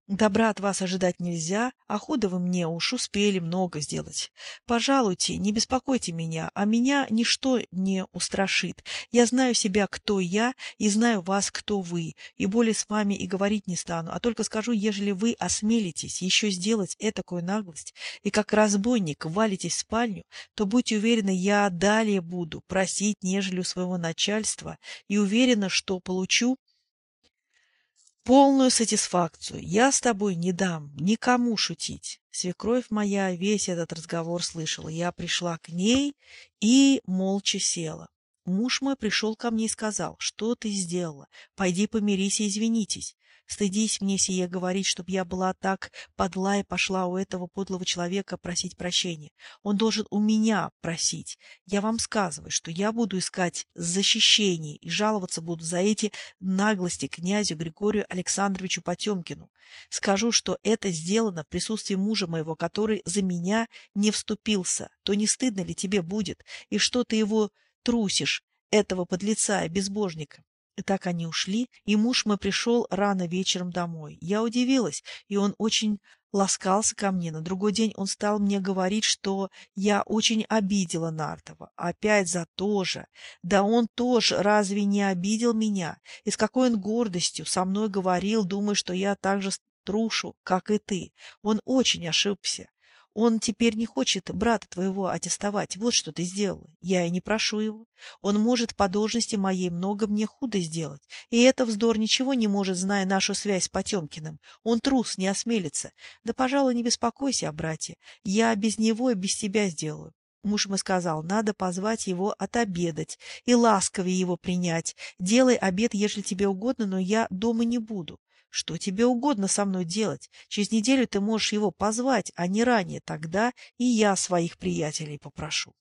Добра от вас ожидать нельзя, а худо вы мне уж успели много сделать. Пожалуйте, не беспокойте меня, а меня ничто не устрашит. Я знаю себя, кто я, и знаю вас, кто вы, и более с вами и говорить не стану, а только скажу, ежели вы осмелитесь еще сделать этакую наглость, и как разбойник валитесь в спальню, то будьте уверены, я далее буду просить, нежели у своего начальства, и уверена, что получу полную сатисфакцию. Я с тобой не дам никому шутить. Свекровь моя весь этот разговор слышала. Я пришла к ней и молча села. Муж мой пришел ко мне и сказал, что ты сделала? Пойди помирись и извинитесь. Стыдись мне сие говорить, чтоб я была так подла и пошла у этого подлого человека просить прощения. Он должен у меня просить. Я вам сказываю, что я буду искать защищение и жаловаться буду за эти наглости князю Григорию Александровичу Потемкину. Скажу, что это сделано в присутствии мужа моего, который за меня не вступился. То не стыдно ли тебе будет? И что ты его трусишь, этого подлеца и безбожника? И так они ушли, и муж мой пришел рано вечером домой. Я удивилась, и он очень ласкался ко мне. На другой день он стал мне говорить, что я очень обидела Нартова. Опять за то же. Да он тоже разве не обидел меня? И с какой он гордостью со мной говорил, думая, что я так же трушу, как и ты. Он очень ошибся. Он теперь не хочет брата твоего аттестовать. Вот что ты сделала. Я и не прошу его. Он может по должности моей много мне худо сделать. И это вздор ничего не может, зная нашу связь с Потемкиным. Он трус, не осмелится. Да, пожалуй, не беспокойся о брате. Я без него и без тебя сделаю. Муж мой сказал, надо позвать его отобедать и ласковее его принять. Делай обед, если тебе угодно, но я дома не буду. Что тебе угодно со мной делать? Через неделю ты можешь его позвать, а не ранее. Тогда и я своих приятелей попрошу.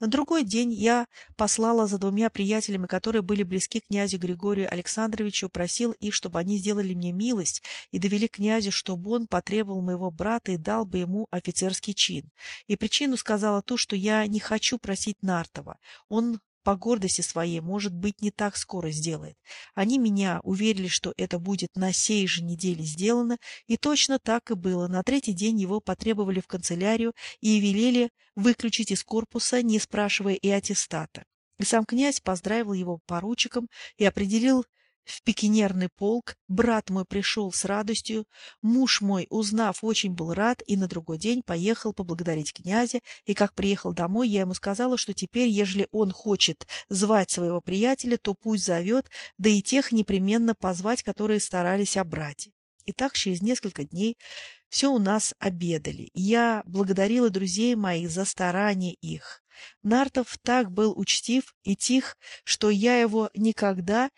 На другой день я послала за двумя приятелями, которые были близки князю Григорию Александровичу, просил их, чтобы они сделали мне милость и довели князю, чтобы он потребовал моего брата и дал бы ему офицерский чин. И причину сказала ту, что я не хочу просить Нартова. Он по гордости своей, может быть, не так скоро сделает. Они меня уверили, что это будет на сей же неделе сделано, и точно так и было. На третий день его потребовали в канцелярию и велели выключить из корпуса, не спрашивая и аттестата. И сам князь поздравил его поручиком и определил в пикинерный полк, брат мой пришел с радостью, муж мой, узнав, очень был рад, и на другой день поехал поблагодарить князя, и как приехал домой, я ему сказала, что теперь, ежели он хочет звать своего приятеля, то пусть зовет, да и тех непременно позвать, которые старались о брате. И так через несколько дней все у нас обедали. Я благодарила друзей моих за старание их. Нартов так был учтив и тих, что я его никогда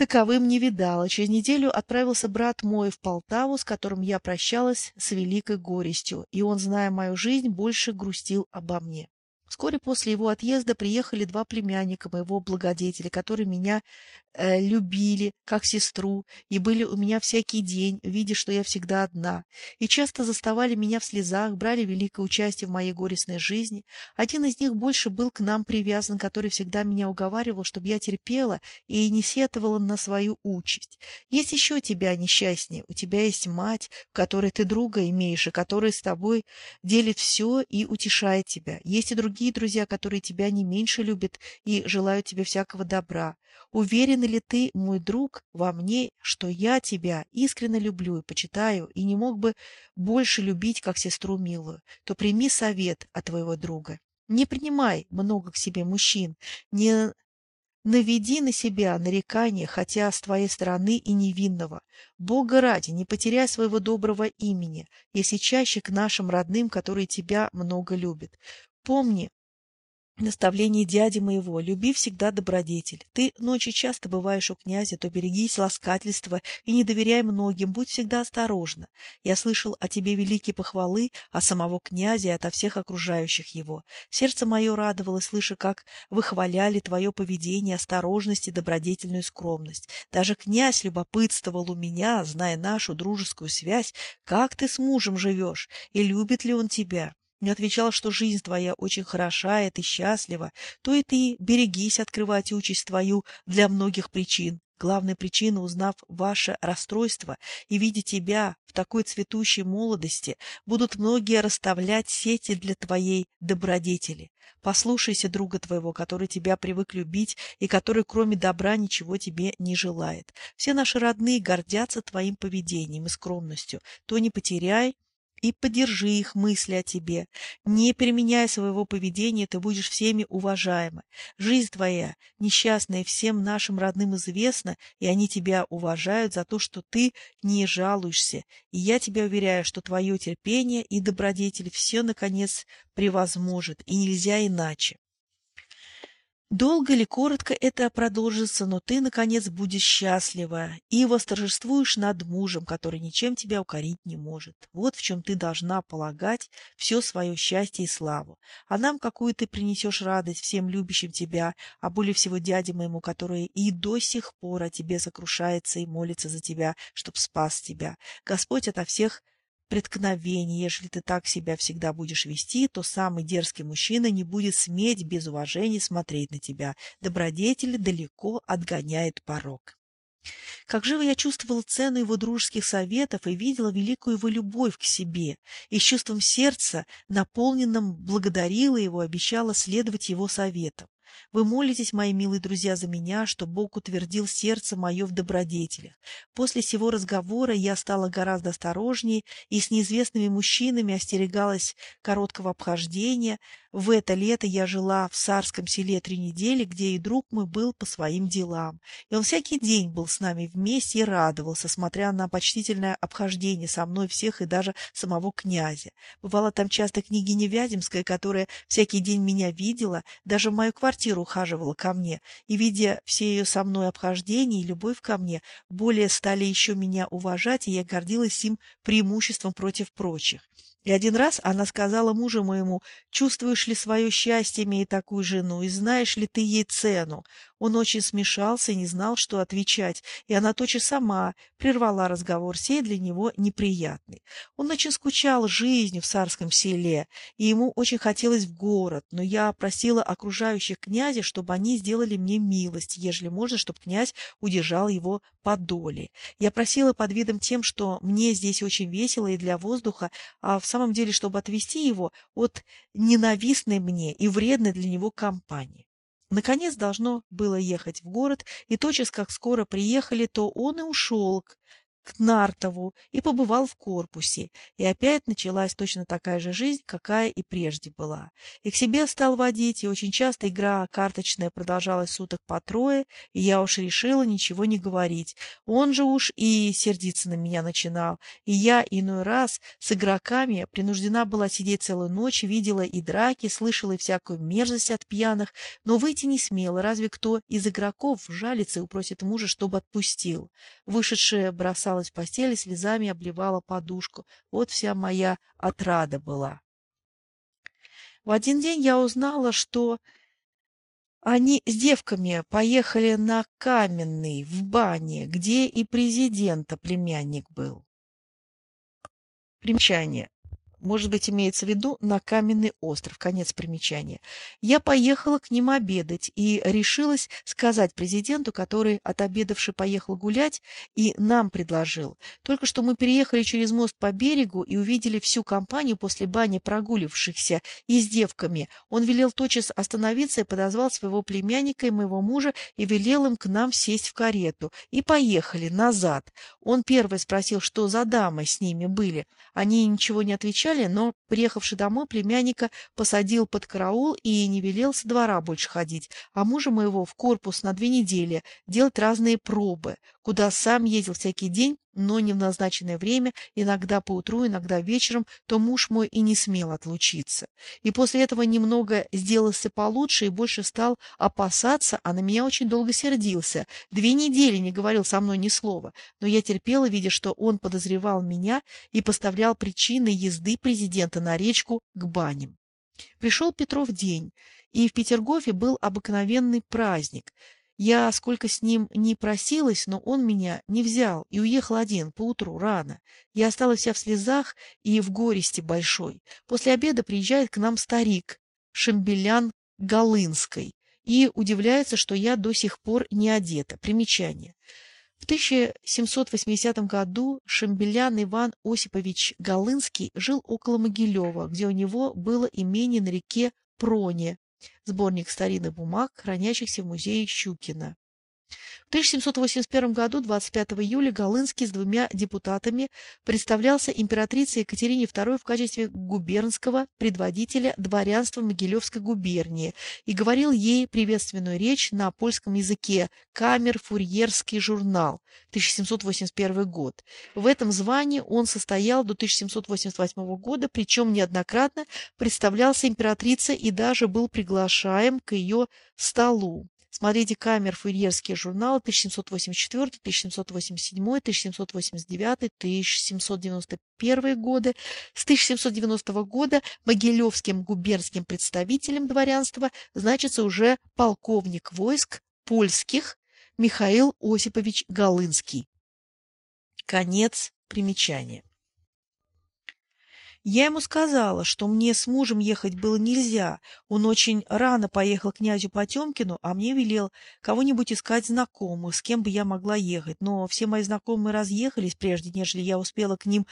таковым не видала. Через неделю отправился брат мой в Полтаву, с которым я прощалась с великой горестью, и он, зная мою жизнь, больше грустил обо мне. Вскоре после его отъезда приехали два племянника моего благодетеля, которые меня э, любили как сестру и были у меня всякий день, видя, что я всегда одна, и часто заставали меня в слезах, брали великое участие в моей горестной жизни. Один из них больше был к нам привязан, который всегда меня уговаривал, чтобы я терпела и не сетовала на свою участь. Есть еще тебя несчастнее, у тебя есть мать, в которой ты друга имеешь, и которая с тобой делит все и утешает тебя. Есть и другие друзья, которые тебя не меньше любят и желают тебе всякого добра. Уверен ли ты, мой друг, во мне, что я тебя искренне люблю и почитаю, и не мог бы больше любить, как сестру милую, то прими совет от твоего друга. Не принимай много к себе мужчин, не Наведи на себя нарекание, хотя с твоей стороны и невинного. Бога ради, не потеряй своего доброго имени, если чаще к нашим родным, которые тебя много любят. Помни наставление дяди моего, люби всегда добродетель. Ты ночью часто бываешь у князя, то берегись ласкательства и не доверяй многим, будь всегда осторожна. Я слышал о тебе великие похвалы, о самого князя и ото всех окружающих его. Сердце мое радовалось, слыша, как выхваляли твое поведение, осторожность и добродетельную скромность. Даже князь любопытствовал у меня, зная нашу дружескую связь, как ты с мужем живешь и любит ли он тебя отвечал, что жизнь твоя очень хороша, и ты счастлива, то и ты берегись открывать участь твою для многих причин. Главная причина, узнав ваше расстройство и видя тебя в такой цветущей молодости, будут многие расставлять сети для твоей добродетели. Послушайся друга твоего, который тебя привык любить и который кроме добра ничего тебе не желает. Все наши родные гордятся твоим поведением и скромностью. То не потеряй, и поддержи их мысли о тебе. Не переменяя своего поведения, ты будешь всеми уважаема. Жизнь твоя, несчастная, всем нашим родным известна, и они тебя уважают за то, что ты не жалуешься. И я тебя уверяю, что твое терпение и добродетель все, наконец, превозможет, и нельзя иначе. Долго ли, коротко это продолжится, но ты, наконец, будешь счастлива и восторжествуешь над мужем, который ничем тебя укорить не может. Вот в чем ты должна полагать все свое счастье и славу. А нам, какую ты принесешь радость всем любящим тебя, а более всего дяде моему, который и до сих пор о тебе сокрушается и молится за тебя, чтоб спас тебя. Господь ото всех преткновений. Если ты так себя всегда будешь вести, то самый дерзкий мужчина не будет сметь без уважения смотреть на тебя. Добродетель далеко отгоняет порог. Как живо я чувствовала цену его дружеских советов и видела великую его любовь к себе, и с чувством сердца, наполненным, благодарила его, обещала следовать его советам. Вы молитесь, мои милые друзья, за меня, что Бог утвердил сердце мое в добродетелях. После сего разговора я стала гораздо осторожнее и с неизвестными мужчинами остерегалась короткого обхождения, в это лето я жила в Сарском селе три недели, где и друг мой был по своим делам. И он всякий день был с нами вместе и радовался, смотря на почтительное обхождение со мной всех и даже самого князя. Бывала там часто княгиня Вяземская, которая всякий день меня видела, даже в мою квартиру ухаживала ко мне, и, видя все ее со мной обхождения и любовь ко мне, более стали еще меня уважать, и я гордилась им преимуществом против прочих. И один раз она сказала мужу моему, чувствуешь ли свое счастье, имея такую жену, и знаешь ли ты ей цену? Он очень смешался и не знал, что отвечать, и она тотчас сама прервала разговор, сей для него неприятный. Он очень скучал жизнью в царском селе, и ему очень хотелось в город, но я просила окружающих князя, чтобы они сделали мне милость, ежели можно, чтобы князь удержал его по доле. Я просила под видом тем, что мне здесь очень весело и для воздуха, а в самом деле, чтобы отвести его от ненавистной мне и вредной для него компании. Наконец должно было ехать в город, и тотчас, как скоро приехали, то он и ушел к Нартову и побывал в корпусе. И опять началась точно такая же жизнь, какая и прежде была. И к себе стал водить, и очень часто игра карточная продолжалась суток по трое, и я уж решила ничего не говорить. Он же уж и сердиться на меня начинал. И я иной раз с игроками принуждена была сидеть целую ночь, видела и драки, слышала и всякую мерзость от пьяных, но выйти не смела, разве кто из игроков жалится и упросит мужа, чтобы отпустил. Вышедшая бросала бросалась в постель и слезами обливала подушку. Вот вся моя отрада была. В один день я узнала, что они с девками поехали на Каменный, в бане, где и президента племянник был. Примечание может быть, имеется в виду на Каменный остров. Конец примечания. Я поехала к ним обедать и решилась сказать президенту, который, отобедавший, поехал гулять, и нам предложил. Только что мы переехали через мост по берегу и увидели всю компанию после бани прогулившихся и с девками. Он велел тотчас остановиться и подозвал своего племянника и моего мужа и велел им к нам сесть в карету. И поехали назад. Он первый спросил, что за дамы с ними были. Они ничего не отвечали, отвечали, но, приехавший домой, племянника посадил под караул и не велел со двора больше ходить, а мужа моего в корпус на две недели делать разные пробы, куда сам ездил всякий день, но не в назначенное время, иногда поутру, иногда вечером, то муж мой и не смел отлучиться. И после этого немного сделался получше и больше стал опасаться, а на меня очень долго сердился. Две недели не говорил со мной ни слова, но я терпела, видя, что он подозревал меня и поставлял причины езды президента на речку к баням. Пришел Петров день, и в Петергофе был обыкновенный праздник – я сколько с ним не просилась, но он меня не взял и уехал один поутру рано. Я осталась вся в слезах и в горести большой. После обеда приезжает к нам старик, Шамбелян Голынской, и удивляется, что я до сих пор не одета. Примечание. В 1780 году Шамбелян Иван Осипович Голынский жил около Могилева, где у него было имение на реке Проне, Сборник старинных бумаг, хранящихся в музее Щукина. В 1781 году, 25 июля, Голынский с двумя депутатами представлялся императрице Екатерине II в качестве губернского предводителя дворянства Могилевской губернии и говорил ей приветственную речь на польском языке «Камер Фурьерский журнал» 1781 год. В этом звании он состоял до 1788 года, причем неоднократно представлялся императрице и даже был приглашаем к ее столу. Смотрите камер фурьерские журналы 1784, 1787, 1789, 1791 годы. С 1790 года Могилевским губернским представителем дворянства значится уже полковник войск польских Михаил Осипович Голынский. Конец примечания. Я ему сказала, что мне с мужем ехать было нельзя. Он очень рано поехал к князю Потемкину, а мне велел кого-нибудь искать знакомых, с кем бы я могла ехать. Но все мои знакомые разъехались, прежде нежели я успела к ним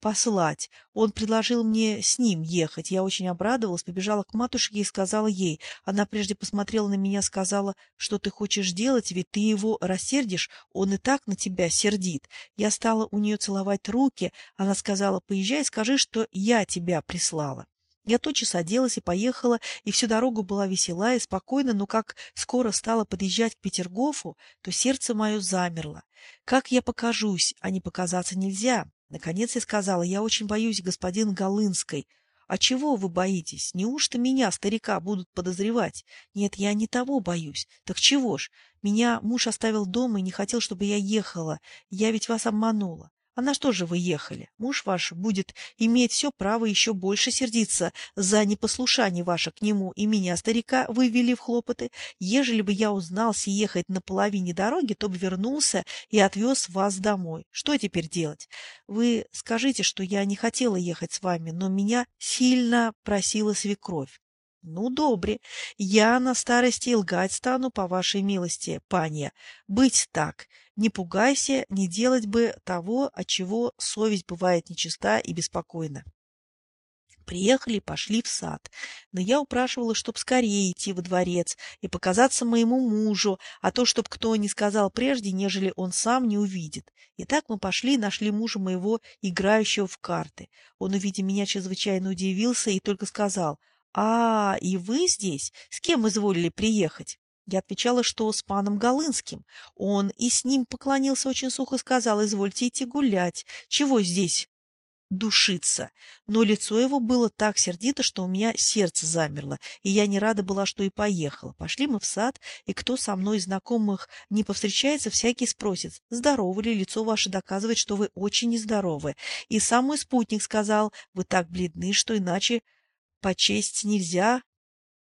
послать. Он предложил мне с ним ехать. Я очень обрадовалась, побежала к матушке и сказала ей. Она прежде посмотрела на меня, сказала, что ты хочешь делать, ведь ты его рассердишь, он и так на тебя сердит. Я стала у нее целовать руки. Она сказала, поезжай, скажи, что я тебя прислала. Я тотчас оделась и поехала, и всю дорогу была весела и спокойна, но как скоро стала подъезжать к Петергофу, то сердце мое замерло. Как я покажусь, а не показаться нельзя. Наконец я сказала, я очень боюсь, господин Голынской. А чего вы боитесь? Неужто меня, старика, будут подозревать? Нет, я не того боюсь. Так чего ж? Меня муж оставил дома и не хотел, чтобы я ехала. Я ведь вас обманула. А на что же вы ехали? Муж ваш будет иметь все право еще больше сердиться за непослушание ваше к нему и меня, старика, вывели в хлопоты. Ежели бы я узнал ехать на половине дороги, то бы вернулся и отвез вас домой. Что теперь делать? Вы скажите, что я не хотела ехать с вами, но меня сильно просила свекровь. Ну, добре, я на старости лгать стану по вашей милости, панья. Быть так, не пугайся, не делать бы того, от чего совесть бывает нечиста и беспокойна. Приехали пошли в сад. Но я упрашивала, чтоб скорее идти во дворец и показаться моему мужу, а то, чтоб кто не сказал прежде, нежели он сам не увидит. И так мы пошли и нашли мужа моего, играющего в карты. Он, увидя меня, чрезвычайно удивился и только сказал, «А, и вы здесь? С кем изволили приехать?» Я отвечала, что с паном Голынским. Он и с ним поклонился очень сухо, сказал, «Извольте идти гулять. Чего здесь душиться, но лицо его было так сердито, что у меня сердце замерло, и я не рада была, что и поехала. Пошли мы в сад, и кто со мной из знакомых не повстречается, всякий спросит, здоровы ли, лицо ваше доказывает, что вы очень нездоровы. И сам мой спутник сказал, вы так бледны, что иначе почесть нельзя,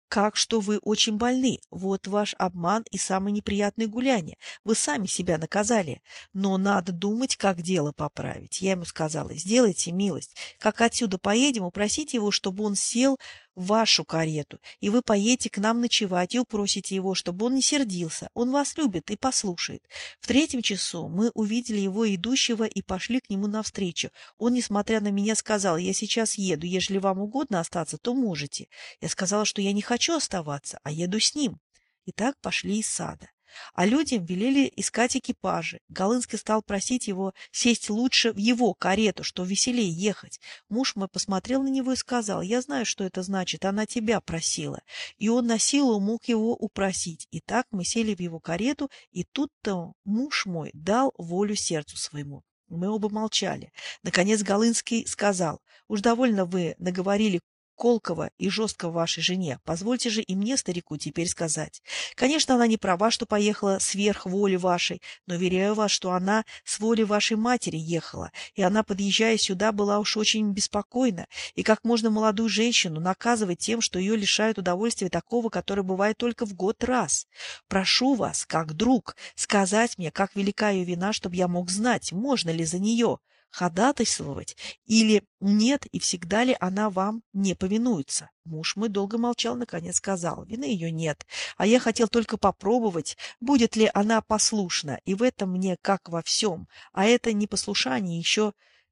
как что вы очень больны. Вот ваш обман и самое неприятное гуляние. Вы сами себя наказали. Но надо думать, как дело поправить. Я ему сказала, сделайте милость. Как отсюда поедем, упросите его, чтобы он сел вашу карету, и вы поедете к нам ночевать и упросите его, чтобы он не сердился. Он вас любит и послушает. В третьем часу мы увидели его идущего и пошли к нему навстречу. Он, несмотря на меня, сказал, я сейчас еду, ежели вам угодно остаться, то можете. Я сказала, что я не хочу оставаться, а еду с ним. И так пошли из сада. А людям велели искать экипажи. Голынский стал просить его сесть лучше в его карету, что веселее ехать. Муж мой посмотрел на него и сказал, я знаю, что это значит, она тебя просила. И он на силу мог его упросить. И так мы сели в его карету, и тут-то муж мой дал волю сердцу своему. Мы оба молчали. Наконец Голынский сказал, «Уж довольно вы наговорили колкого и жесткого вашей жене. Позвольте же и мне, старику, теперь сказать. Конечно, она не права, что поехала сверх воли вашей, но веряю вас, что она с воли вашей матери ехала, и она, подъезжая сюда, была уж очень беспокойна, и как можно молодую женщину наказывать тем, что ее лишают удовольствия такого, которое бывает только в год раз. Прошу вас, как друг, сказать мне, как велика ее вина, чтобы я мог знать, можно ли за нее ходатайствовать или нет, и всегда ли она вам не повинуется? Муж мой долго молчал, наконец сказал, вины ее нет, а я хотел только попробовать, будет ли она послушна, и в этом мне как во всем, а это непослушание еще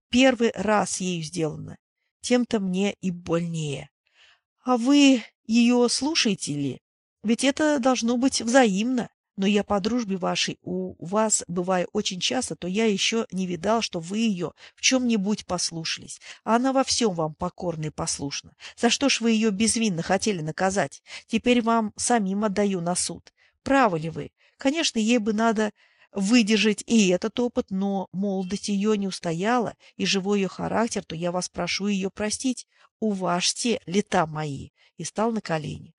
первый раз ею сделано, тем-то мне и больнее. А вы ее слушаете ли? Ведь это должно быть взаимно. Но я по дружбе вашей у вас бываю очень часто, то я еще не видал, что вы ее в чем-нибудь послушались. А она во всем вам покорна и послушна. За что ж вы ее безвинно хотели наказать? Теперь вам самим отдаю на суд. Правы ли вы? Конечно, ей бы надо выдержать и этот опыт, но молодость ее не устояла, и живой ее характер, то я вас прошу ее простить. Уважьте лета мои. И стал на колени.